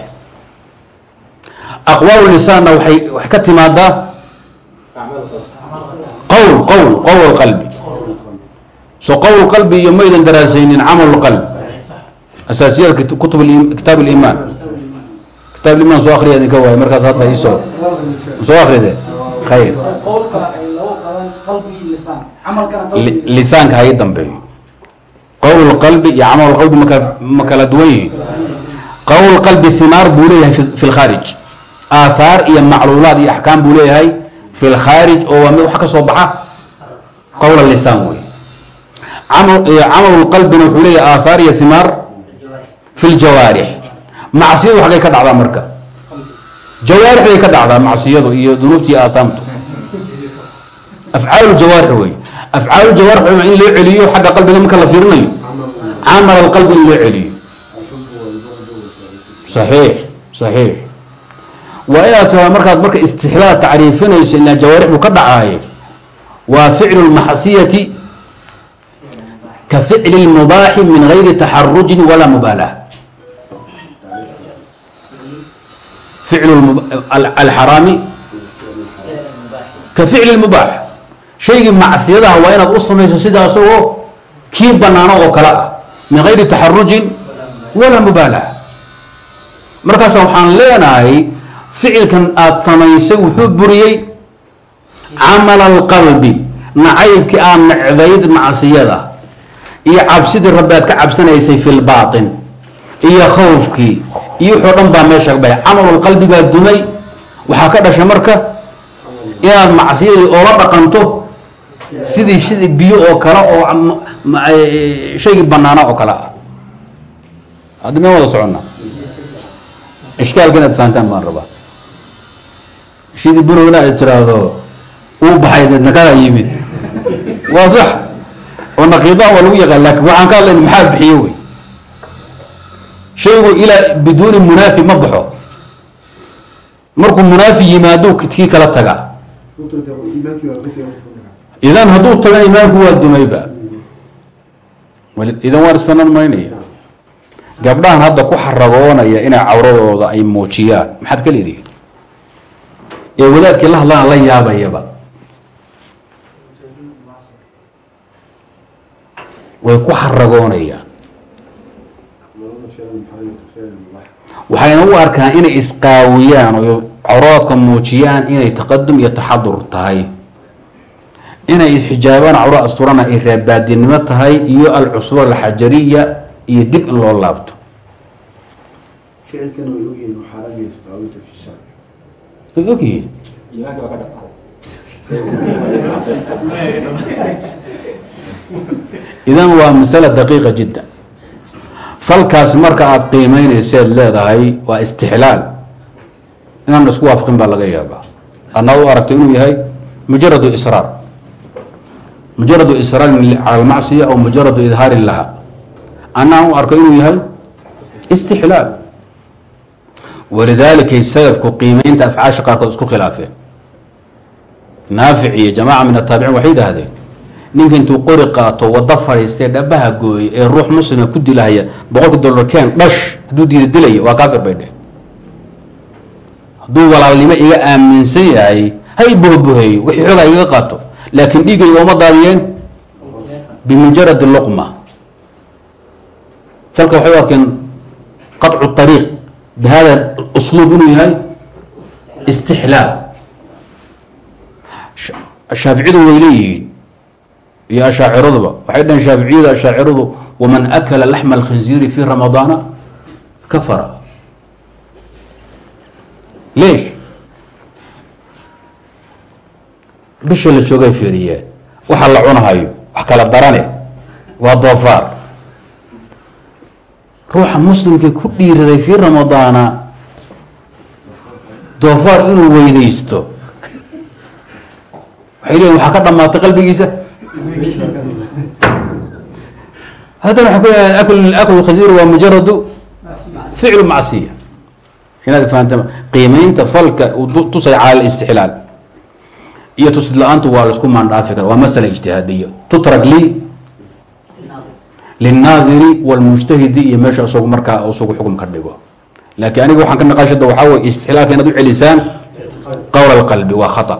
aqwaal lisaanna waay waxay ka timaadaa qowl qowl qowl qalbi so qowl qalbi iyo maydan daraasaynin camal qalbi asaasiyaad kutub kitaab limaan kitaab imaan soo akriya idinka waayo markaas hadda isoo soo akride khayr lisaanka hay dambeeyo qowl qalbi iyo camal qalbi maka ma kala duwan yihiin qawl qalbi himaar buu leeyahay fi lkhaarij iyo macluulaad iyo axkaam buu leeyahay fi oo waa mid wax ka soo baxa qawl lisaan wey camal qalbina wuxuu leeyahay aaahaar iyo himaar fi macsiyadu xaggay ka dhacdaa marka. Jawaarixday ka dhacdaa macsiyadu iyo dunuubti aaaamtu afcaal jawaarix wey afcaal jawaarix in loo celiyo xagga qalbiga marka la fiirinayo. Camal qalbi in loo celiyo. كلا فيرني عمل القلب إن لا عليو صحيح صحيح وإذا ترى مركز مركز استحلال تعريفنا إن الجوارح مقدعة هاي وفعل المحصية كفعل المباح من غير تحرج ولا مبالاة فعل المب... الحرام كفعل المباح شيء معصيته وين أصلا سيدا سوى كيف بنانا وكلا من غير walaa mubaalaca markaas waxaan leenahay ficilkan aada samaysay wuxuu buriyey camal alqalbi nacaybkii aad necbayd macsiyada iyo cabsidii rabbi aad ka cabsanaysay fi lbaatin iyo khawfkii iyo wuxoo dhan baa meesha camal alqalbi baa dumay waxaa ka dhashay marka inaad macsiyadii oola dhaqanto sidii sidii biyo oo kale oo shaygii banaana oo kale. ah hadda meen wada soconna ishkaalka inaad fahantaan baan rabaa sidii bunowna ay tiraahdo uu baxay deedna kana yimid waa sax oo naqiidaha waa lagu yaqaan laakiin waxaan ka hadlayna maxaa bixiye wey shaygu ilaa biduuni munaafi ma baxo markuu munaafi yimaado kii kala taga. Idan hadduu tagan imaamku waa dumayba idan waan isfanan maynaya gabdhahan hadda ku xaragoonaya inay cawradooda ay muujiyaan. Maxaad ka leedihi ee wadaadkii la hadlaan la yaabayaba. Way ku xaragoonayaan waxayna u arkaan inay isqaawiyaan oo cawraadka muujiyaan inay taqadum iyo taxadur tahay. Inay isxijaabaan cawra asturana ay raabaadinimo tahay iyo alcusura alxajariya iyo dib in loo laabto. Way ogyihiin idan waa masala daqiiqa jiddan falkaas marka aada qiimeynayseed leedahay waa istixlaal. Inaan isku waafaqin baa laga yaabaa. Adnaa u aragto inuu yahay mujaradu israar mujaradu israarin cala almacsiya aw mujaradu idhaarin laha anaan u arko inuu yahay istixlaal walidaalikay salafku qiimeynta afcaasha qaarkood isku khilaafeen. Naafic iyo jamaaca min ataabiciin waxay yidhaahdeen ninka intuu qori qaato wado fadhiistee dhabaha gooye ee ruux muslima ku dilahaya boqolka dollar keen dhash hadduu diida dilaya waa kaafir bay dheh hadduu walaalnimo iga aaminsan yahay ha i bohoboheeyo wixii xoogaa igaga qaato laakiin dhiigayga uma daadiyeen? Bimujarad luqma falka waxay u arkeen qaطcu طariiq bihada usluub inuu yahay istixlaal. Shaaficiyadu way leeyihiin iyo ashaaciraduba waxay dhaheen shaaficiyada ashaaciradu waman akala laxma alkhinziiri fi ramadaana kafara. Leesh. Bisha la joogay fiiriyeen. Waxa la cunahayo. Wax kala darane. Waa doofaar ruuxa muslimkii ku dhiiraday fii ramadaana doofaar inuu weydaysto. Waxay leeyiin waxaa ka dhamaatay qalbigiisa. Haddana waxay ku leeyahay akl akl khasiir waa mujaradu ficlu macsiya. Inaad fahamta qiimeynta falka uu tusay cala iyo tusid la'aantu waa la isku maandhaafi kara waa masala ijtihaadiya. Tutrak li lilnaadiri walmujtahidi iyo meesha isagu markaa isagu xukun dhigo laakiin aniga waxaan ka naqashada waxaa weye istixlaalka inaad u celisaan qowl alqalbi waa khata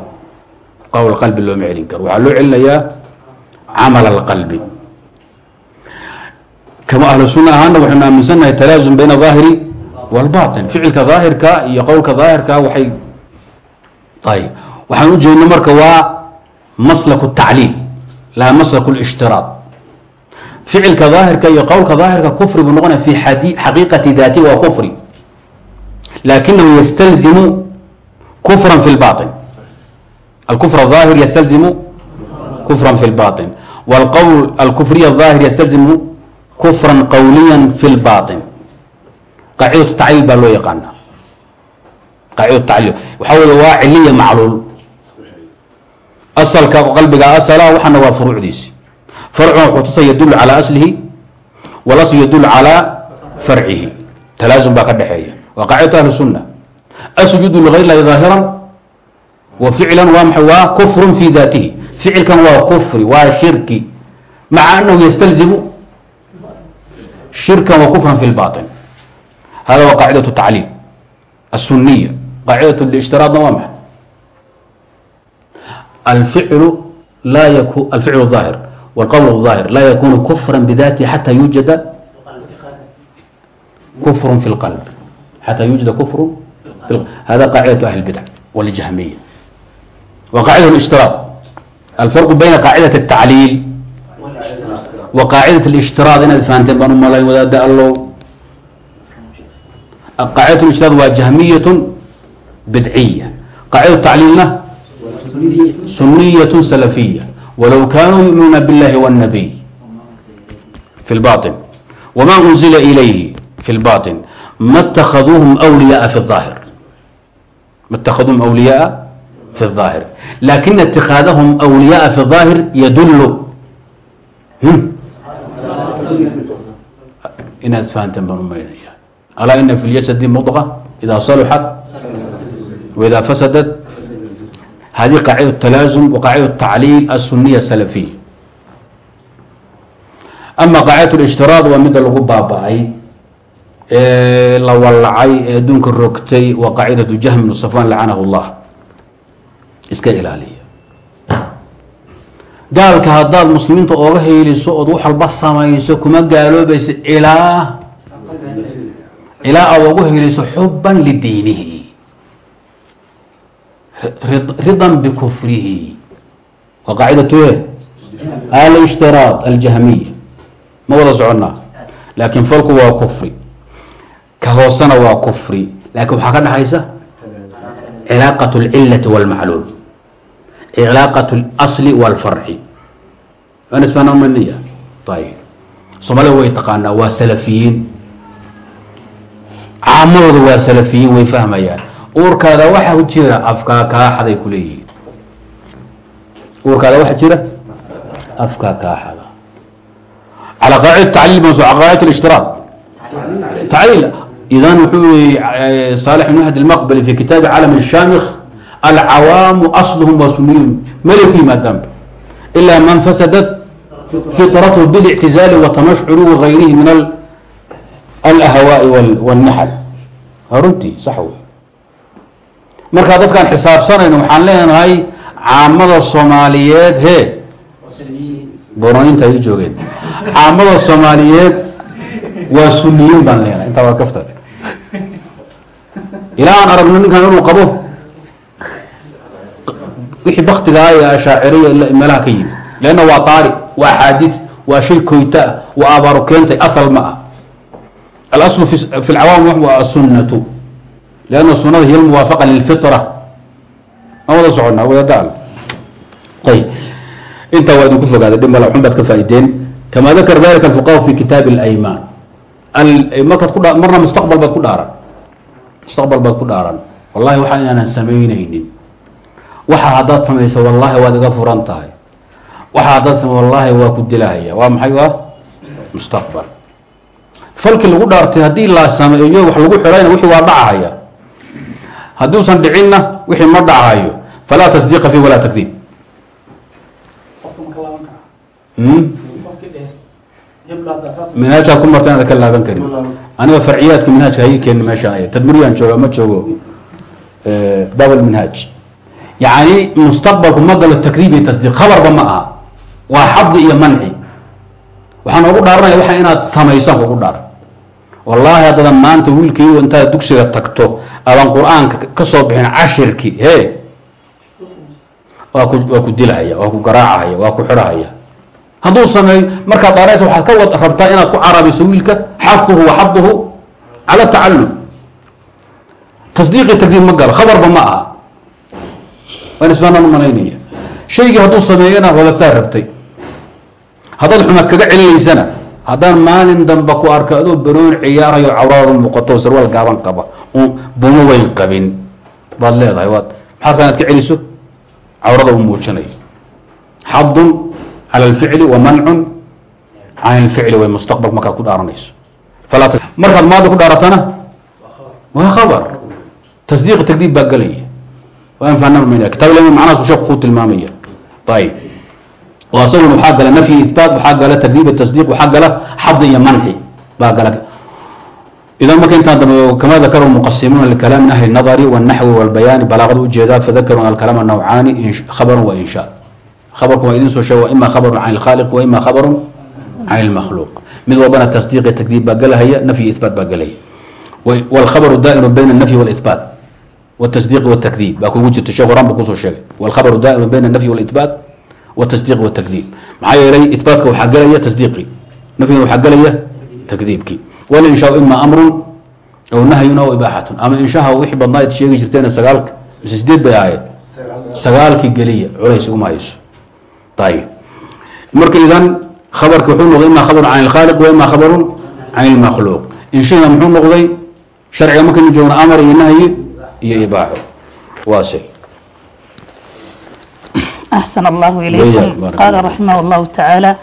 qowl alqalbi looma celin karo waxaa loo celinayaa camal alqalbi kama ahlu sunna ahaana waxaynu aaminsannahay talaasum bayna aahiri walbatin ficilka daahirka iyo qowlka daahirka waxay ayb waxaan ujeedna marka waa maslaku tacliil laha maslaku lishtiraad ficilka aahirka iyo qowlka aahirka kufri buu noqonaya fi xaqiiqati daati waa kufri. Lakinahu ystalzimu kufra fi lbain alkufr aahir ystalzimu kufra fi lbain wlqowl alkufriy aahir ystalzimu kufra qowliya fi lbain qaacidatu tacliil baa loo yaqaana qaacidatu tacliil. Waxaa wey waa ciliya macluul. Asalka qalbiga asala waxaana waa furuucdiisi farcuna wuxuu tusa yadulu calaa aslihi walaslu yadulu calaa farcihi talaasum baa ka dhexeeya waa qaacidatu ahli sunna asujuudu ligayr lahi daahiran wa ficlan waa maxay waa kufrun fii daatihi ficilkan waa kufri waa shirki maca anahu yastalzimu shirkan wa kufran fi lbain hada waa qaacidatu tacliim asuniya qaacidatu lishtiraadna waa maxay alficlu laa yak alficlu aahir wاlqowl الظaahir laa yakunu kufra bidatihi xata yuujada kufr fi اlqalb xata yuujada kufru hada qaacidaة ahli اbidc wاljahmiya wa qaacidaة الاجtiraad alfarqu bayna qaacidaة الtacliil wa qaacidaة الاجtiraad inaad fahanteen baan u malayn wadaada allow qaacidaة الاجtiraad waa jahmiyaة bidciya qaacidaة tacliilna suniyaة salafiya walow kanuu yuminuuna biاllahi wالnabiy fi اlbaطin wma unzila ilayhi fi اlbaطin ma اtakhaduuhum أwliyaءa fi الظaahir ma اtakhaduuhum أwliyaءa fi الظaahir lakina اtikhaadahum أwliyaءa fi الظaahir yadulu inaad fahanteen baan umaynaya alaa ina fi ljasadi mudqa ida saluxat waida fasadat qaacida talaazum wa qaacida tacliil asuniya salafiya ama qaacidat اlishtiraad waa midda lagu baaba-ay ee la wallacay ee adduunka rogtay waa qaacidatu jahm bnu safan lacanahu llah iska ilaaliya gaalka haddaad muslimiinta ooga heeliso ood wax walba samayso kuma gaaloobaysa ilaa ilaa aad ogu heeliso xuban lidiinihi ridan bikufrihi waa qaacidatu alاshtiraad aljahmiya ma wada soconnaa laakiin falku waa kufri ka hoosena waa kufri laakiin waxaa ka dhaxaysa cilaaqaة اlcilati wاlmacluul cilaaqaة اlasli wاlfarci anisfanamaniya ayb soomaalida way taqaanaa waa salafiyiin caamadooda waa salafiyiin way fahmayaan uurkaada waxa jira afkaa kaaxaday kuleeyihiin uurkaada waxa jira afkaa kaaxada calى qaacida tacliil ma qaacida اlishtiraaq tacliil idan wuxuu yihi صaalح بن mahdi الmqbli fi kitaabi calam الshamikh alcawaamu asluhum waa suniyun melay ku yimaadaanba ilaa man fasadat fiطrathu biاlictizaali watamashcuri wagayrihi min alahwaaءi wاlnaxal runtii sax wey markaa dadkaan xisaabsanayn waxaan leenahay caamada soomaaliyeed he borooyinta ay joogeen caamada soomaaliyeed waa suniyiin baan leenahay intaa waa kafta ilaa aan aragno ninkan inuu qabo wixii baktiga ah ashaaciriya meelaha ka yimi leanna waa taari waa axaadiid waa shay koyta ah waa abaaru keentay asal ma ah alaslu fi lcawaam waa asunatu lianna sunada hiy almuwaafaqa lilfitra ma wada soconnaa wadadaal ayb intaa waa idinku fogaaday dhib mala xun baad ka faaideen kama dakara dalika alfuqaha fi kitaabi اlaymaan markaad ku marna mustaqbal baad ku dhaaran mustaqbal baad ku dhaaran wallahi waxa inaanan samaynaynin waxa haddaad samaysa wallahi waad iga furan tahay waxa haddaad samay wallahi waa ku dilahaya waa maxay waa mustaqbal falkii lagu dhaartay haddii la sameeyo wax lagu xirayna wixii waa dhacahaya haddii usan dhicinna wixii ma dhacahayo falaa tasdiiqa fi walaa takdiib. Saas minhaajkaad ku marta inaad ka laaban karin. Aniga farciyaadka minhaajka hayi keeni meeshaan tadmuriyaan jooga ma joogo. Babl minhaaj. Yani mustaqbalku ma galo takriib iyo tasdiiq. Khabarba ma aha. Waa xabdi iyo manci. Waxaan ugu dhaaranaya waxa inaad samaysaan kugu dhaaran wallaahi haddada maanta wiilkii intaad dugsiga tagto adan qur'aanka ka bixin cashirkii he waa ku waa ku dilahaya waa ku garaacahaya waa ku xidhahaya. Hadduu sameeyo markaad dhaaraysa waxaad ka rabtaa inaad ku carabiso wiilka xafuhu wa xabduhu cala tacalum tasdiiqi takdiib ma galo khabarba ma aha. Waan isbaanaan u malaynaya shaygii hadduu sameeyana wadataa rabtay haddaad xuma kaga celinaysana haddaan maalin damba ku arko adoo baroon ciyaarayo cawraadu muuqato sarwaal gaaban qaba bumo weyn qabin. Baad leedahay waad maxaad ka inaad ka celiso? Cawrada u muujinayo xadun cala alficli wa mancun can ilficli way mustaqbalka markaad ku dhaaranayso. Markaad maadi ku dhaaratana? Waa khabar. Tasdiiq tagdiib baa gelaya waan fahnaan kitab ilmi macnahaasu sheekhu kuu tilmaamaya. Ayib oo isaguna waxaa gala nafyi ibaat waxaa gala takriib tasdiiq waxaa gala xadi iyo manxi baa gala idan marka intaan dambe kama dakar muqasimuuna likalaam ahli nadari wanaxwi walbayaani balaaqada u jeedaa fadakarun alkalaama nawcaani khabarun wa inshaa khabarku waa idin soo sheeg wa ima khabarun can ilkhaaliq wa khabarun can ilmakhluuq mid walbana tasdiiq iyo takdiib baa galahaya nafyi ibaat baa galaya walkhabaru daa'iru bayna anafyi walibaat wtasdiiqi wtakdiib baa kugu jirta sheekh horan buu ku soo sheegay. Walkhabaru daa'iru bayna anafyi walibaat wtasdiq wtakdiib maxaa yeelay ibaatka waxaa gelaya tasdiiqii nafyiga waxaa gelaya takdiibkii walinshaau ima amrun aw nahyun aw ibaaxatun ama inshaha wixii badnaayd sheegi jirteen sagaalka mise sideed bay ahayd sagaalkii geliya culays uma hayso ayib marka idan abarki wuxuu noqday ima khabarun can ilkhaaliq wa ima khabarun can ilmakhluuq inshahina muxuu noqday sharciga markaynu joogno amar iyo nahyi iyo ibaaxo waa se أحسن الله إليكم قال رحمه الله تعالى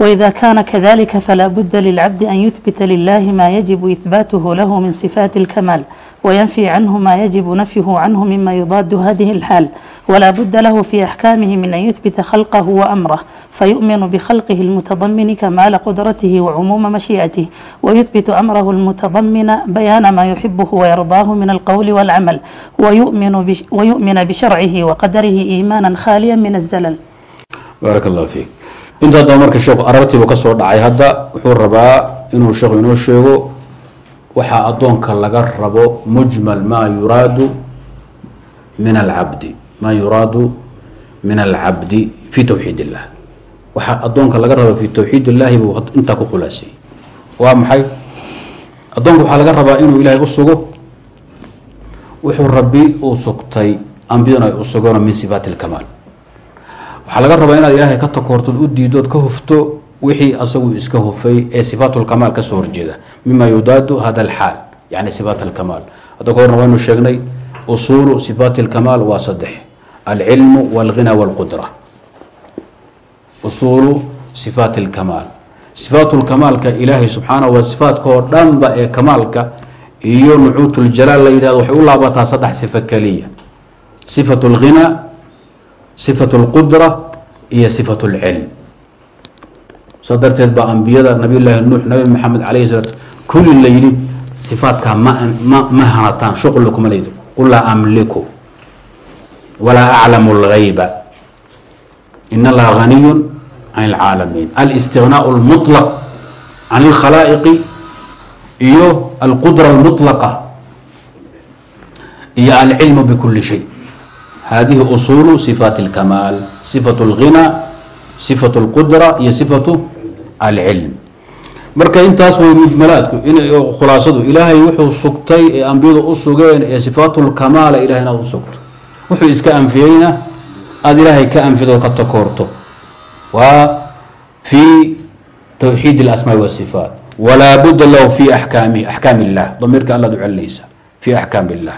وإذا كان كذلك فلا بد للعبد أن يثبت لله ما يجب إثباته له من صفات الكمال وينفي عنه ما يجب نفيه عنه مما يضاد هذه الحال ولا بد له في أحكامه من أن يثبت خلقه وأمره فيؤمن بخلقه المتضمن كمال قدرته وعموم مشيئته ويثبت أمره المتضمن بيان ما يحبه ويرضاه من القول والعمل ويؤمن, بش ويؤمن بشرعه وقدره إيمانا خاليا من الزلل baaraka allahu fiik inta haddaba marka sheekhu arabtiibu ka soo dhacay hadda wuxuu rabaa inuu sheekhu inoo sheego waxaa addoonka laga rabo mujmal maa yuraadu min alcabdi maa yuraadu min alcabdi fi towxiid illah waxaa addoonka laga rabo fi towxiid illahi buu intaa ku khulaasayey waa maxay? Addoonka waxaa laga rabaa inuu ilaahay u sugo? Wuxuu rabbi uu sugtay ambiyaduna ay u sugeenoo min sifaati lkamaal waxaa laga rabaa inaad ilaahay ka takoortood u diidood ka hufto wixii asagu iska hufay ee sifaat lkamaal ka soo horjeeda. Mima yudaadu hada alxaal yani sifaat hadda ka horna waynu sheegnay usuulu sifaati waa saddex. Alcilmu walghina walqudra. Usuulu sifaati alkamaal sifaat lkamaalka ilaahay subxaanahu wa sifaatka oo dhanba ee kamaalka iyo nucuut ljalaal la yidhahdo waxay u laabataa saddex sifo keliya. Sifat lghina sifat lqudra iyo sifat lcilm saa darteed baa ambiyada nabiy llaahi nuux nabi maxamed calayhi salaat kulli la yidhi sifaatkaa ma ma ma hanataan shuqli kuma leyd qul laa amliku walaa aclamu lgayba in allaha ganiyun can alcaalamiin alstignaau lmutlaq can alkhalaa'iqi iyo alqudra almutlaqa iyo alcilmu bikuli shay hadihi usuulu sifaat اlkamaal sifat اlghina sifat اlqudra iyo sifatu alcilm marka intaas way mujmalaadku khulaasadu ilaahay wuxuu sugtay ee ambiyadu u sugeen ee sifaat lkamaala ilahay inaad u sugto. Wuxuu iska anfiyeyna aada ilaahay ka anfido ka takoorto. Waa fi towxiid اlasmaa wasifaat walaa buda lahu fi akaami axkaam illah damiirka allaad u celinaysa fi axkaam illah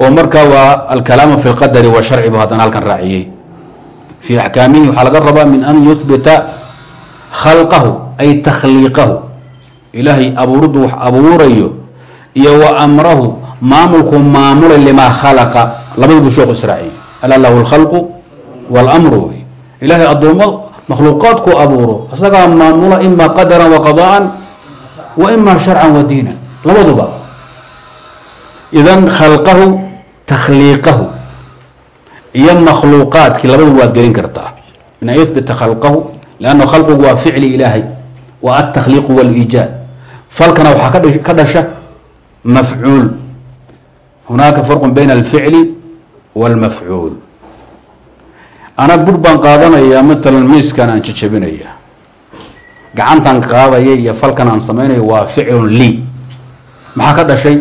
oo marka waa alkalaamu fi lqadari washarci bu haddana halkan raaciyey. Fi axkaamihi waxaa laga rabaa min an yuhbita khalqahu ay takhliiqahu. Ilaahay abuuriddu wax abuurayo iyo wa amrahu maamulku maamulay limaa khalaqa. Labadabuu sheekhu israaciye ala lahu lkhalqu wاlamru wey ilaahay addoommo makhluuqaadku abuuro isagaa maamula ima qadaran wa qadaan wa ima sharcan wa diinan. Labaduba. Idan khalqahu takhliiqahu iyo makhluuqaadkii labadu waad gelin kartaa. Min an khalqahu lanna khalqigu waa ficli ilaahay wa altakhliiqu wاliijaad falkana waxaa ka dhasha mafcuul hunaaka farqu bayna alficli wاlmafcuul ana bur baan qaadanayaa matalan miiskan aan jajabinaya gacantan qaadaya iyo falkan aan samaynayo waa ficlun lii maxaa ka dhashay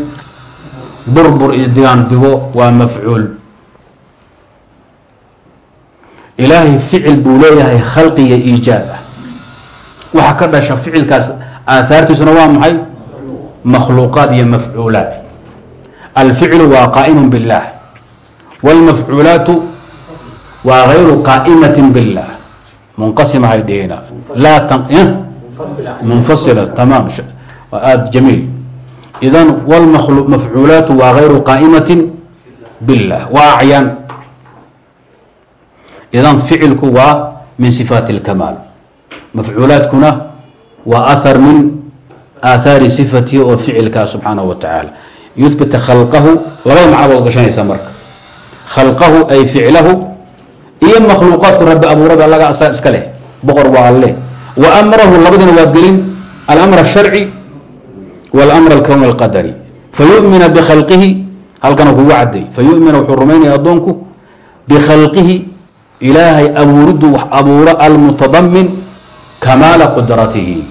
burbur iyo digaan digo waa mafcuul ilaahay ficil buu leeyahay khalqiga iijaab ah waxa ka dhasha ficilkaas aahaartiisuna waa maxay makhluuqaad iyo mafcuulaat alficlu waa qaa'imu biاllah wاlmafcuulaatu waa gayru qaa'imati biاllah munqasima hay dhihina laa munfasila tamaam aada jamiil idan wlmafcuulaatu waa gayru qaa'imati biاllah waa acyaan idan ficilku waa min sifaati اlkamaal mafcuulaadkuna waa ahar min aathaari sifatihi oo ficilkaa subxaanahu wa tacaala yuhbita khalqahu labada macnabood gashanaysa marka khalqahu ay ficlahu iyo makhluuqaadku rabbi abuurada allaga asaa iska leh boqor waa alleh wa amrahu labadina waa gelin alamr الsharci wاlamr اlkwn اlqadari fayumina bkhalqihi halkana kugu caday fayumina wuxuu rumaynaya addoonku bkhalqihi ilaahay abuuriddu wax abuuro almutadamin kamaala qudratihi.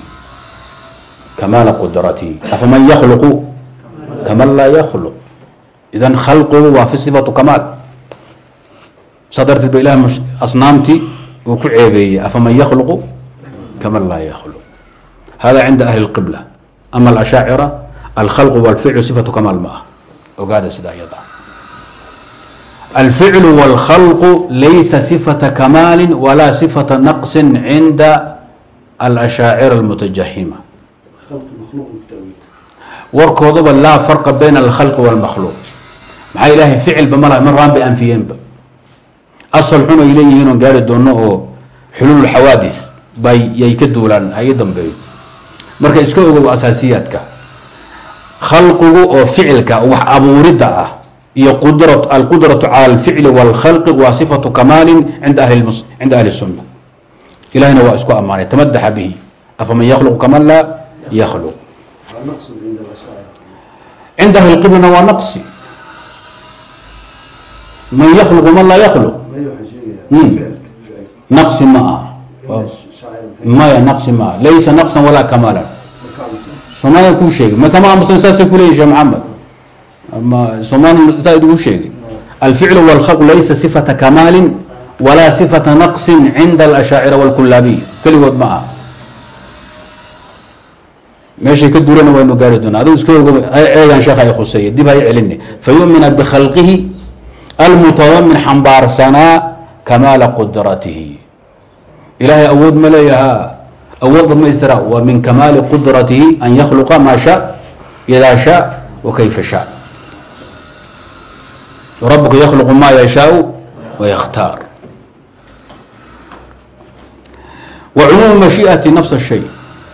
Kamaala qudratihi. Afaman yakhluqu? Kaman laa yakhluq. Idan khalqigu waa fi sifatu kamaal. Saa darteed ba ilahay asnaamtii uu ku ceebeeyey. Afaman yakhluqu? Kaman laa yakhluq. Hada cinda ahli اlqibla ama alashaacira alkhalqu walficlu sifatu kamaal ma ah ogaada sidaa iyada alficlu wاlkhalqu laysa sifata kamaali walaa sifata naqsi cinda alashaacira almutajahima warkoodaba laa farqa bayna alkhalqi wاlmakhluuq maxaa ilaahay ficilba ma laha mar raan bay anfiyeenba asal xun ay leeyihiin oon gaari doono oo xuluul xawaadis bay yay ka duulaan ha ii dambeeyo marka iska ogow asaasiyaadka khalqigu oo ficilka wax abuuridda ah iyo qudra alqudratu cala alficli wاlkhalqi waa sifatu kamaalin cinda ahli sunna. Ilahina waa isku ammaanay tamadaxa bihi. Afaman yakhluqu kaman laa yakhluq. Cinda ahli qiblina waa naqsi. Man yakhluqu man laa yakhluq. Naqsi ma ah maya naqsi ma ah laysa naqsan walaa kamaalan. Soomaalia kuu sheegay ma kama aamusan saasay kuleeyihin sheekh maxamed saa idigu sheegay alficlu wاlkhalqu laysa sifata kamaalin walaa sifata naqsin cinda alashaacira wاlkulaabiya keligood ma aha meeshay ka duulana waynu gaari doonaa adigu iska ogo eegan sheekha ay khuseeya dib hay celini fayumina bikhalqihi almutadamin xambaarsanaa kamaala qudratihi ilaahay awood ma leeyahaa awood dhamaystira waa min kamaali qudratihi an yakhluqa maa shaa idaa shaa wa kayfa shaa rabuka yakhluqu maa yashaau wayakhtaar wa cumuumu mashiiati nafsa shay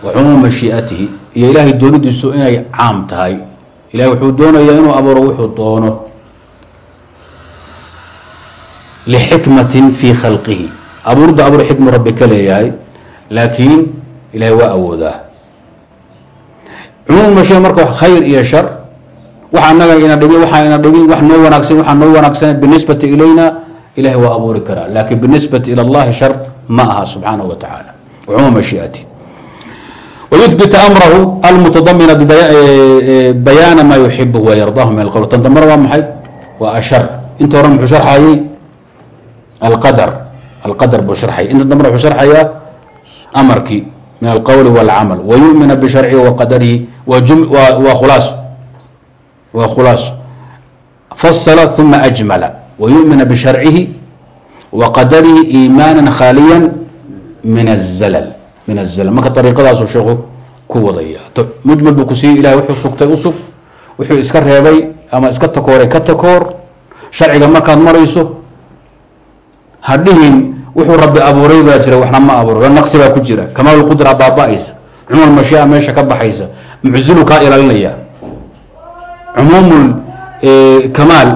wa cumuumu mashiiatihi iyo ilaahay doonidiisu inay caam tahay. Ilahay wuxuu doonayaa inuu abuuro wuxuu doono lixikmatin fii khalqihi. Abuurda abuur xikmu rabbi ka leeyahay laakiin ilahay waa awoodaa. Cumuum mashiia marka khayr iyo shar waxa anaga ina dhibin waxaa ina dhibin wax noo wanaagsan waxaa noo wanaagsan binisbati ilayna ilahay waa abuuri karaa. Laakin binisbati ila allahi shar ma aha subxaanahu wa tacaala cumuum mashiiati. Wyubit amrahu almutadamina bayaana maa yuxibh wayardaahu min alqwl tan dambana waa maxay? Waa ashar. Inta hore muxuu sharxayey alqadar. Alqadar buu sharxaya inta dambana wuxuu sharxayaa amarkii min alqowli wاlcamal wayumina bisharcihi wa waa khulaas waa khulaas fasala uma ajmala wayumina bisharcihi wa qadarihi iimaana khaaliya min الzalal min الzalal marka ariiqadaasuu sheeku ku wadaya mujmal buu ku siiyey ilahay wuxuu sugtay usug wuxuu iska reebay ama iska takooray ka takoor sharciga markaad marayso hadhihin wuxuu rabbi abuuray baa jira waxna ma abuuray naqsi baa ku jira kamaal qudra baaba-aysa cumuum mashia meesha ka baxaysa muczilu kaa ilaalinaya cumuum kamaal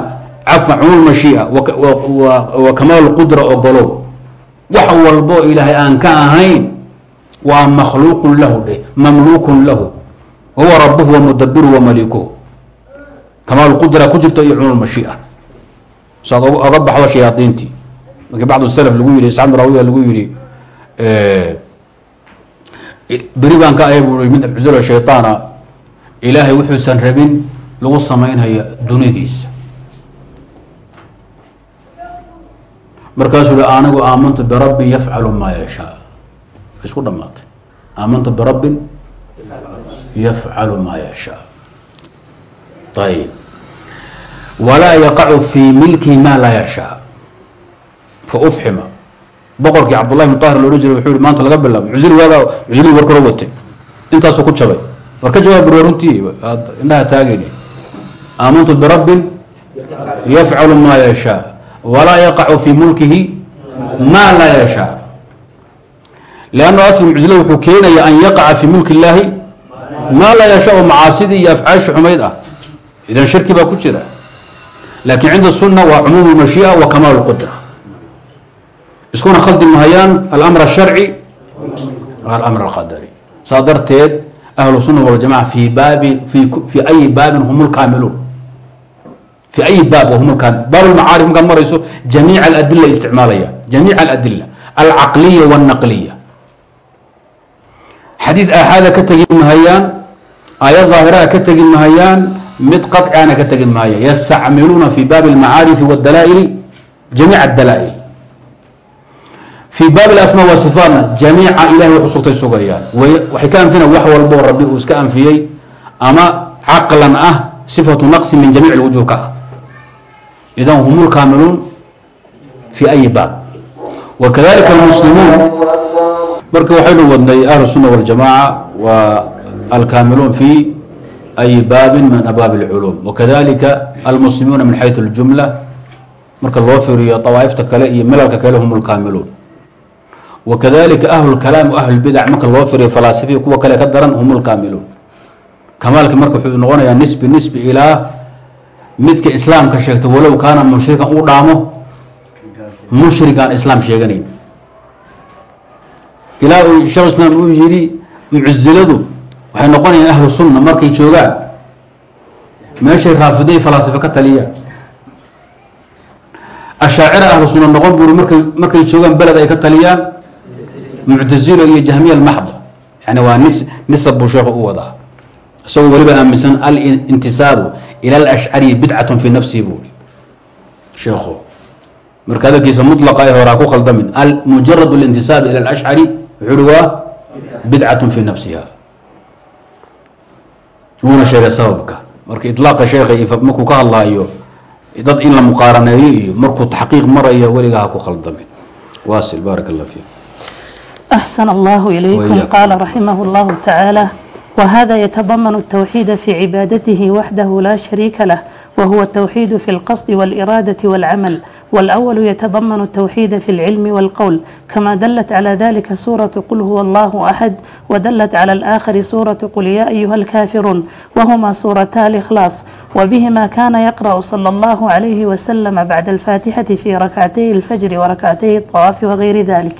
cafwan cumuum mashia wa kamaal qudra ogolow wax walbo ilaahay aan ka ahayn waa makhluuqun lahu dheh mamluukun lahu wahuwa rabuhu wa mudabiru wa malikuhu kamaal qudra ku jirto iyo cumuum mashia saad oga baxdo shayaaiintii markii bacd slf lagu yihi isxaab rawiya lagu yihi beri baan ka ahay bu mid muctazila shayطaana ilaahay wuxuusan rabin lagu samaynhaya dunidiisa. Markaasuu hi anigu aamantu birabbin yafcalu maa yashaa. Isku dhamaatay aamantu birabbin yafcalu maa yashaa. Ayb walaa yaqacu fii milkihi ma laa yashaa. Faufxima boqorkii cabdullahi bn tahir loodhan jiray wuxuu yihi maanta laga bilaabo muczili waagaa muczili war watay. Intaasuu ku jabay. War ka jawaab buri runtii aad indhaha taagayni aamantu birabbin yafcalu maa yashaa walaa yaqacu fii mulkihi maa laa yashaa lannu asl mucsilada wuxuu keenayaa an yaqaca fii mulki illaahi maa laa yashaa oo macaasidii iyo afcaasha xumayd ah idan shirki baa ku jira laakiin cinda sunna waa cumuum lmashii'a wa kamaal lqudra iskuna khaldi mahayaan alamr asharci alamr alqadari saa darteed ahlu sunna waljamaca fii baabi fii ayi baabin hum lkaamiluun fi ayi baab hum lkaamil baab lmacaarif markaad marayso jamiic aladila isticmaalaya jamiic aladila alcaqliya wاlnaqliya xadiid aaxaada ka tegi mahayaan aayad daahiraha ka tegi mahayaan mid qaطcana ka tegi mahayaan yastacmiluuna fi baabi اlmacaarifi wاdalaa'ili jamiic adalaa'il fi baab asma wa sifaatna jamiica ilahay wuxuu sugtay sugayaan waxay ka anfinaan wax walboo rabbi uu iska anfiyey ama caqlan ah sifatu naqsi min jamiic lwujuh ka ah idan hum lkaamiluun fi ayi baab wakadalika almuslimuun marka waxaynu wadnay ahlu الsunة والjamاعة waa alkaamiluun fi ay baabin min abwaab اlculuum wakadalika almuslimuuna min xayث اljumla marka loo firiyo طawaaifta kale iyo milalka kale hum اlkaamiluun wakadalika ahlu اlkalaam ahlu اlbidac marka loo firiyo falaasifiya kuwa kale ka daran hum اlkaamiluun kamaalki marka wuxuu noqonayaa nisbi nisbi ilaa midka islaamka sheegta walow kaana mushrikan u dhaamo mushrikaan islaam sheeganayn. Ilaa uu sheekh islaam uu yidhi mucsiladu waxay noqonayaan ahlu sunna markay joogaan meeshay raafiday falaasifa ka taliyaan ashaacira ahlu sunna noqon buuri markay markay joogaan beled ay ka taliyaan muctasilo iyo jahmiya almaxda yani waa nis nisab buu sheekhu u wadaa. Isagoo weliba aaminsan alintisaabu ila alashcari bidcatun fi nafsihi buuri sheekhu marka hadalkiisa mutlaqa ee horaa ku khaldamin mujarad اlintisaab ila alashcari wuxuu uhi waa bidcatun fi nafsiha wuuna sheegay sababka marka iطlaaqa sheekha markuu ka hadlaayo dad in la muqaaraneeyo iyo markuu taxqiiq marayo weligaa ha ku khaldamin waasil baarak allah fiik أحسن الله إليكم وإياكم. قال رحمه الله تعالى وهذا يتضمن التوحيد في عبادته وحده لا شريك له وهو التوحيد في القصد والإرادة والعمل والأول يتضمن التوحيد في العلم والقول كما دلت على ذلك سورة قل هو الله أحد ودلت على الآخر سورة قل يا أيها الكافرون وهما سورتا الإخلاص وبهما كان يقرأ صلى الله عليه وسلم بعد الفاتحة في ركعتي الفجر وركعتي الطواف وغير ذلك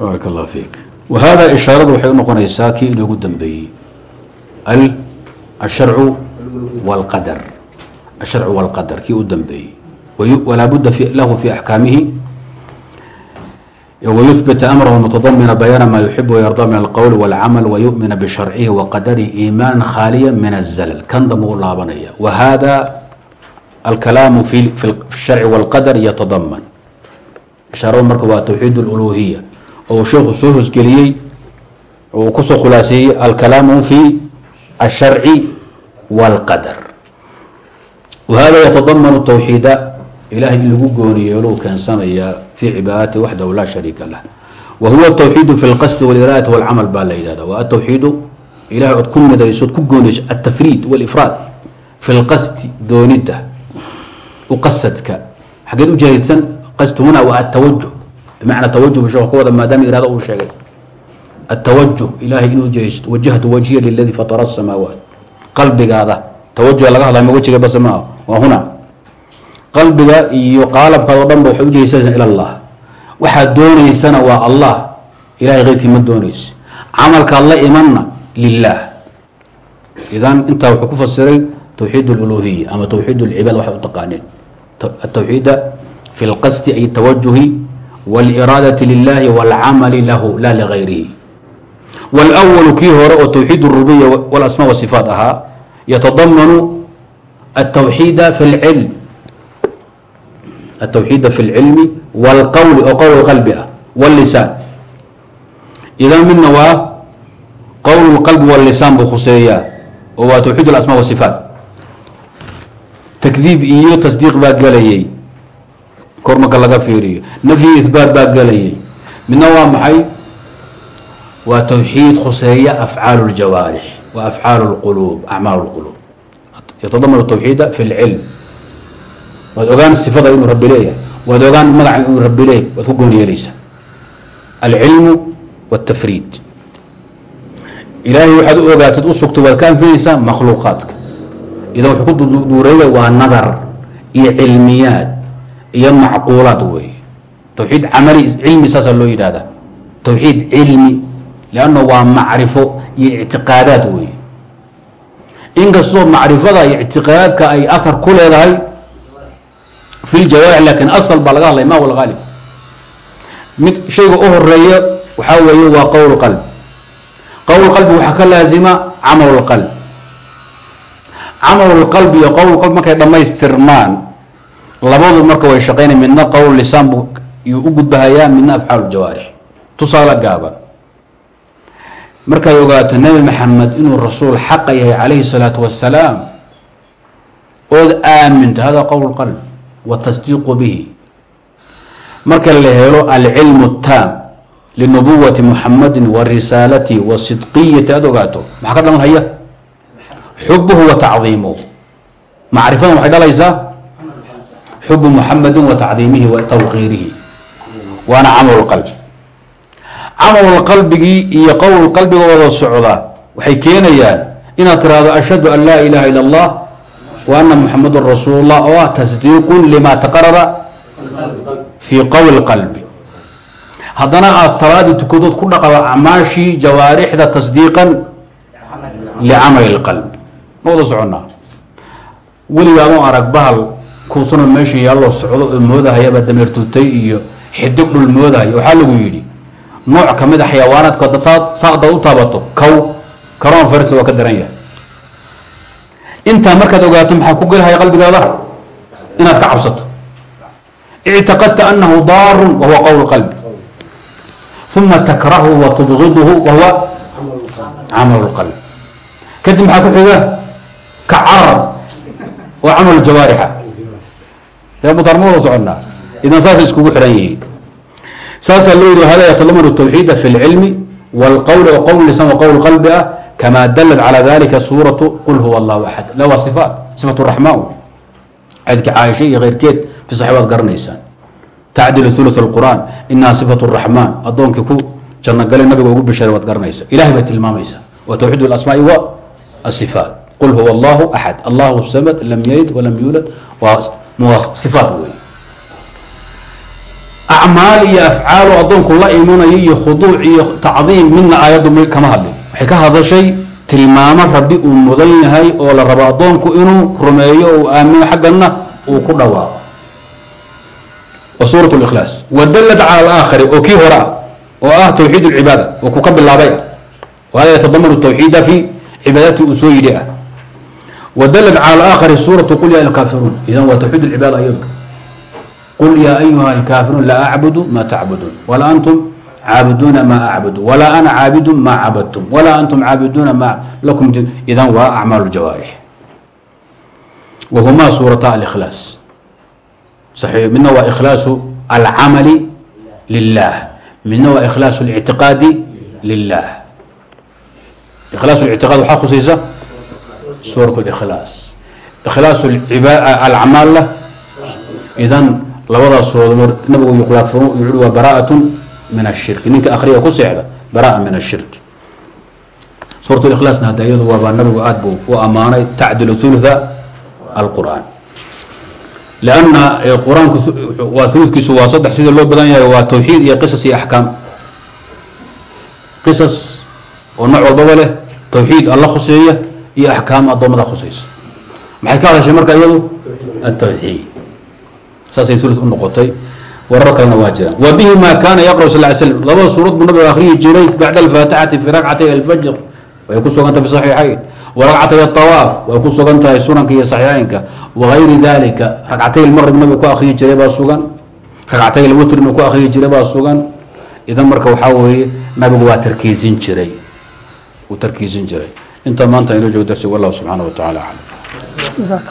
بارك الله فيك وهذا إشارة وحي نقنيساكي إنه قدام بيه dambeeyey al asharcu walqadar asharcu walqadar kii u dambeeyey wayu- walaa budda fi- lahu fi axkaamihi ويثبت أمره متضمن بيان ما يحب ويرضى من القول والعمل ويؤمن بشرعه وقدره إيمان خاليا من الزلل كان دمه الله بنيا وهذا الكلام في في الشرع والقدر يتضمن إشارة مركبة توحيد الألوهية oo sheekhu soo hosgeliyey oo kusoo khulaaseeyey alkalaamu fi الsharci wاlqadar wahada yatadamanu towxiida ilahay in lagu gooniyeelo u keensanayaa fi cibaadati waxdahu laa shariika lah wa huwa towxiidu fi اlqasdi wاliraadati wاlcamal baa la yihahda wa atowxiidu ilahay ood ku midayso od ku gooniyeyso altafriid wاlifraad fi lqasdi doonidda uqasadka xageed u jahidsan qasd huna waa atawajuh bmacna tawajuh sheekhu ka wada maadaama iraado uu sheegay atawajuh ilahay inuu jehaysto wajahtu wajhiya liladii fatara asamaawaat qalbigaada tawajuha laga hadlay ma wejiga base maaha waa huna qalbiga iyo qaalabkaada o dhan ba waxay ujehaysanaysaa ila allah waxaad doonaysana waa allah ilahay keyrkii ma doonayso camalkaad la imanna lilah idan intaa wuxuu ku fasiray towxiid اluluhiya ama towxiid اlcibaad waxay u taqaaneen atowxiida fi lqasdi ay tawajuhi wاliraadaةi lilahi wاlcamali lahu la ligayrihi wاlأwalu kii hore oo towxiid الrubiya wاlasma wasifaat ahaa yatadamanu الtowxiida fi اlcilm التwxiida fi اlcilmi wاlqowli oo qowl qalbi ah wاlisaan idan midna waa qowl اlqalbi wاlisaan buu khuseeyaa oo waa towxiid اlasma wasifaat takdiib iyo tasdiiq baa gelayay kor marka laga fiiriyo nafyi ihbaat baa gelayay midna waa maxay waa towxiid khuseeya afcaal اljawaarix wa afcaal اlquluub acmaal اlquluub yatadamanu towxiida fi اlcilm waad ogaan sifada inuu rabi leeyahay waad ogaan magaca inuu rabi leeyahay waad ku goon yeelaysaa alcilmu wاtafriid ilaahay waxaad u ogaatad u sugto waad ka anfinaysaa makhluuqaadka idan wuxuu ku duureeya waa nadar iyo cilmiyaad iyo macquulaad wey towxiid camali cilmi saasaa loo yidhahdaa towxiid cilmi lanna waa macrifo iyo ictiqaadaad wey inkastoo macrifada iyo ictiqaadaadka ay ahar ku leedahay fi ljawaarix laakiin asal baa laga hadlay ma huwa algaalib mid shayga u horreeya waxaa weeye waa qowl qalb qowl qalbi waxaa ka laazima camal qalb camal qalbi iyo qowl qalb markay dhammaystirmaan labadu marka way shaqeynaya midna qowl lisaan buu yuu u gudbahayaa midna afcaal jawaarix tusaale gaaban markay ogaato nebi maxamed inuu rasuul xaqa yahay calayhi salaatu wasalaam ood aaminto hada qowl qalb watasdiiqu bihi. Marka la helo alcilmu taam linubuwati muxamadin wa risaalatihi wa sidqiyati aad ogaato maxaa ka dhalan haya? Xubuhu wa tacdiimuhu. Macrifadan waxay dhalaysaa? Xubu muxamedin wa tacdiimihi wa tawqiirihi. Waana camalu qalb camalu qalbigii iyo qowl qalbigooda socda waxay keenayaan inaad tiraahdo ashhadu an laa ilaha ila allah wa ana muxamadun rasuul llah oo ah tasdiiqun lima taqarara fii qowli qalbi. Haddana aada salaadii tukadood ku dhaqado acmaashii jawaarixda tasdiiqan licamali lqalbi ma wada soconnaa weligaadoo arag bahal kuusano meesha yaalloo socdo oo moodahayaba dameertuutay iyo xidig dhul moodahaya waxaa lagu yidhi nooc ka mid a xayawaanaadka hadda saa saa haddaad u taabato kow karoon farsi waa ka daran yahay. Intaa markaad ogaato maxaa ku gelahaya qalbigaada inaad ka cabsato. Ictaqadta anahu daarun wahuwa qowl qalbi. Uma takrahu wa tubgiduhu wahuwa camalu qalbi. Kadib maxaa ku xiga? Ka carar waa camalu jawaarixa. Reebutar ma wada soconnaa idan saasay iskugu xihan yihiin saasaa loo yihi hada yatadamanu tawxiida fi lcilmi wاlqowli wa qowl lisan wa qowl qalbi ah kama dalat calى dalika suuratu qul huwa allahu axad la waa sifaat sifat raxmaan xadiidka caaisha iyo keyrkeed fi saxi waad garanaysaan tacdilu thuluth اlqur'an inaha sifat الraxmaan addoonkii ku jannogalay nabiga ugu bisharay waad garanaysa ilahay bay tilmaamaysa wa tawxiid اlasmaai wa asifaat qul huwa allahu axad allahu samad lam yalid walam yuulad waa sifaat wey acmaal iyo afcaal oo addoonku la imanayo iyo khuduuc iyo tacdiim midna aayaddu kama hadlin. Waxay ka hadashay tilmaamo rabbi uu mudan yahay oo la rabo addoonku inuu rumeeyo uu aamino xaggana uu ku dhawaaqo. Wa suurat likhlaas wadallat cala alaakhari oo kii hore ah oo ah tawxiid lcibaada oo ku ka bilaabay ah wa hada yatadamanu tawxiida fi cibaadati uu soo yidhi ah. Wadallat cala alaakhari suuratu qul ya lkaafiruun idan waa tawxiid lcibaada ayadu qul yaa ayuha alkaafiruun laa acbudu ma tacbuduun wala antum caabiduuna ma acbudu walaa ana caabidu ma cabadtum walaa antum caabiduuna ma lakum idan waa acmaal jawaarix wahuma suurata alikhlaas saxiix midna waa ikhlaasu alcamali lilah midna waa ikhlaasu اlictiqaadi lilah ikhlaas اlictiqaad waxaa khusaysa suurat اlikhlaas ikhlaasu alacmaalla idan labadaas suuradood nabigu yuui waa bara'atun min ashirki ninka akriya ku seexda baraa min ashirki suurat likhlaasna hadda iyadu waabaa nabigu aad buu u ammaanay tacdilu hulutha alqur'aan. Lanna qur'aanku waa huludkiisu waa saddex sida loo badan yahay waa tawxiid iyo qisas iyo axkaam. Qisas oo nooc walbaba leh tawxiid alla khuseeya iyo axkaam addoommada khuseysa. Maxay ka hadashay marka iyadu? Atawxiid saasay ulu u noqotay. Warar kalena waa jiraan. Wa bihi ma kaana yaqra sal slam labada suurad buu nabiga akriyi jiray bacda alfaatixati fi ragcatay alfajr. Way ku sugan tahay fi saxiixayn. Wa ragcatay awaaf way ku sugan tahay sunanka iyo saxiixeynka wagayri dalika ragcatay lmaqrib nabiga ku akriyi jiray baa sugan. Ragcatay lwitr nabiga ku akriyi jiray baa sugan. Idan marka waxaa weeye nabigu waa tarkiisin jiray. Wuu tarkiisin jiray. Inta maanta inoo jogo darsi wallahu subxaana wa tacala aclam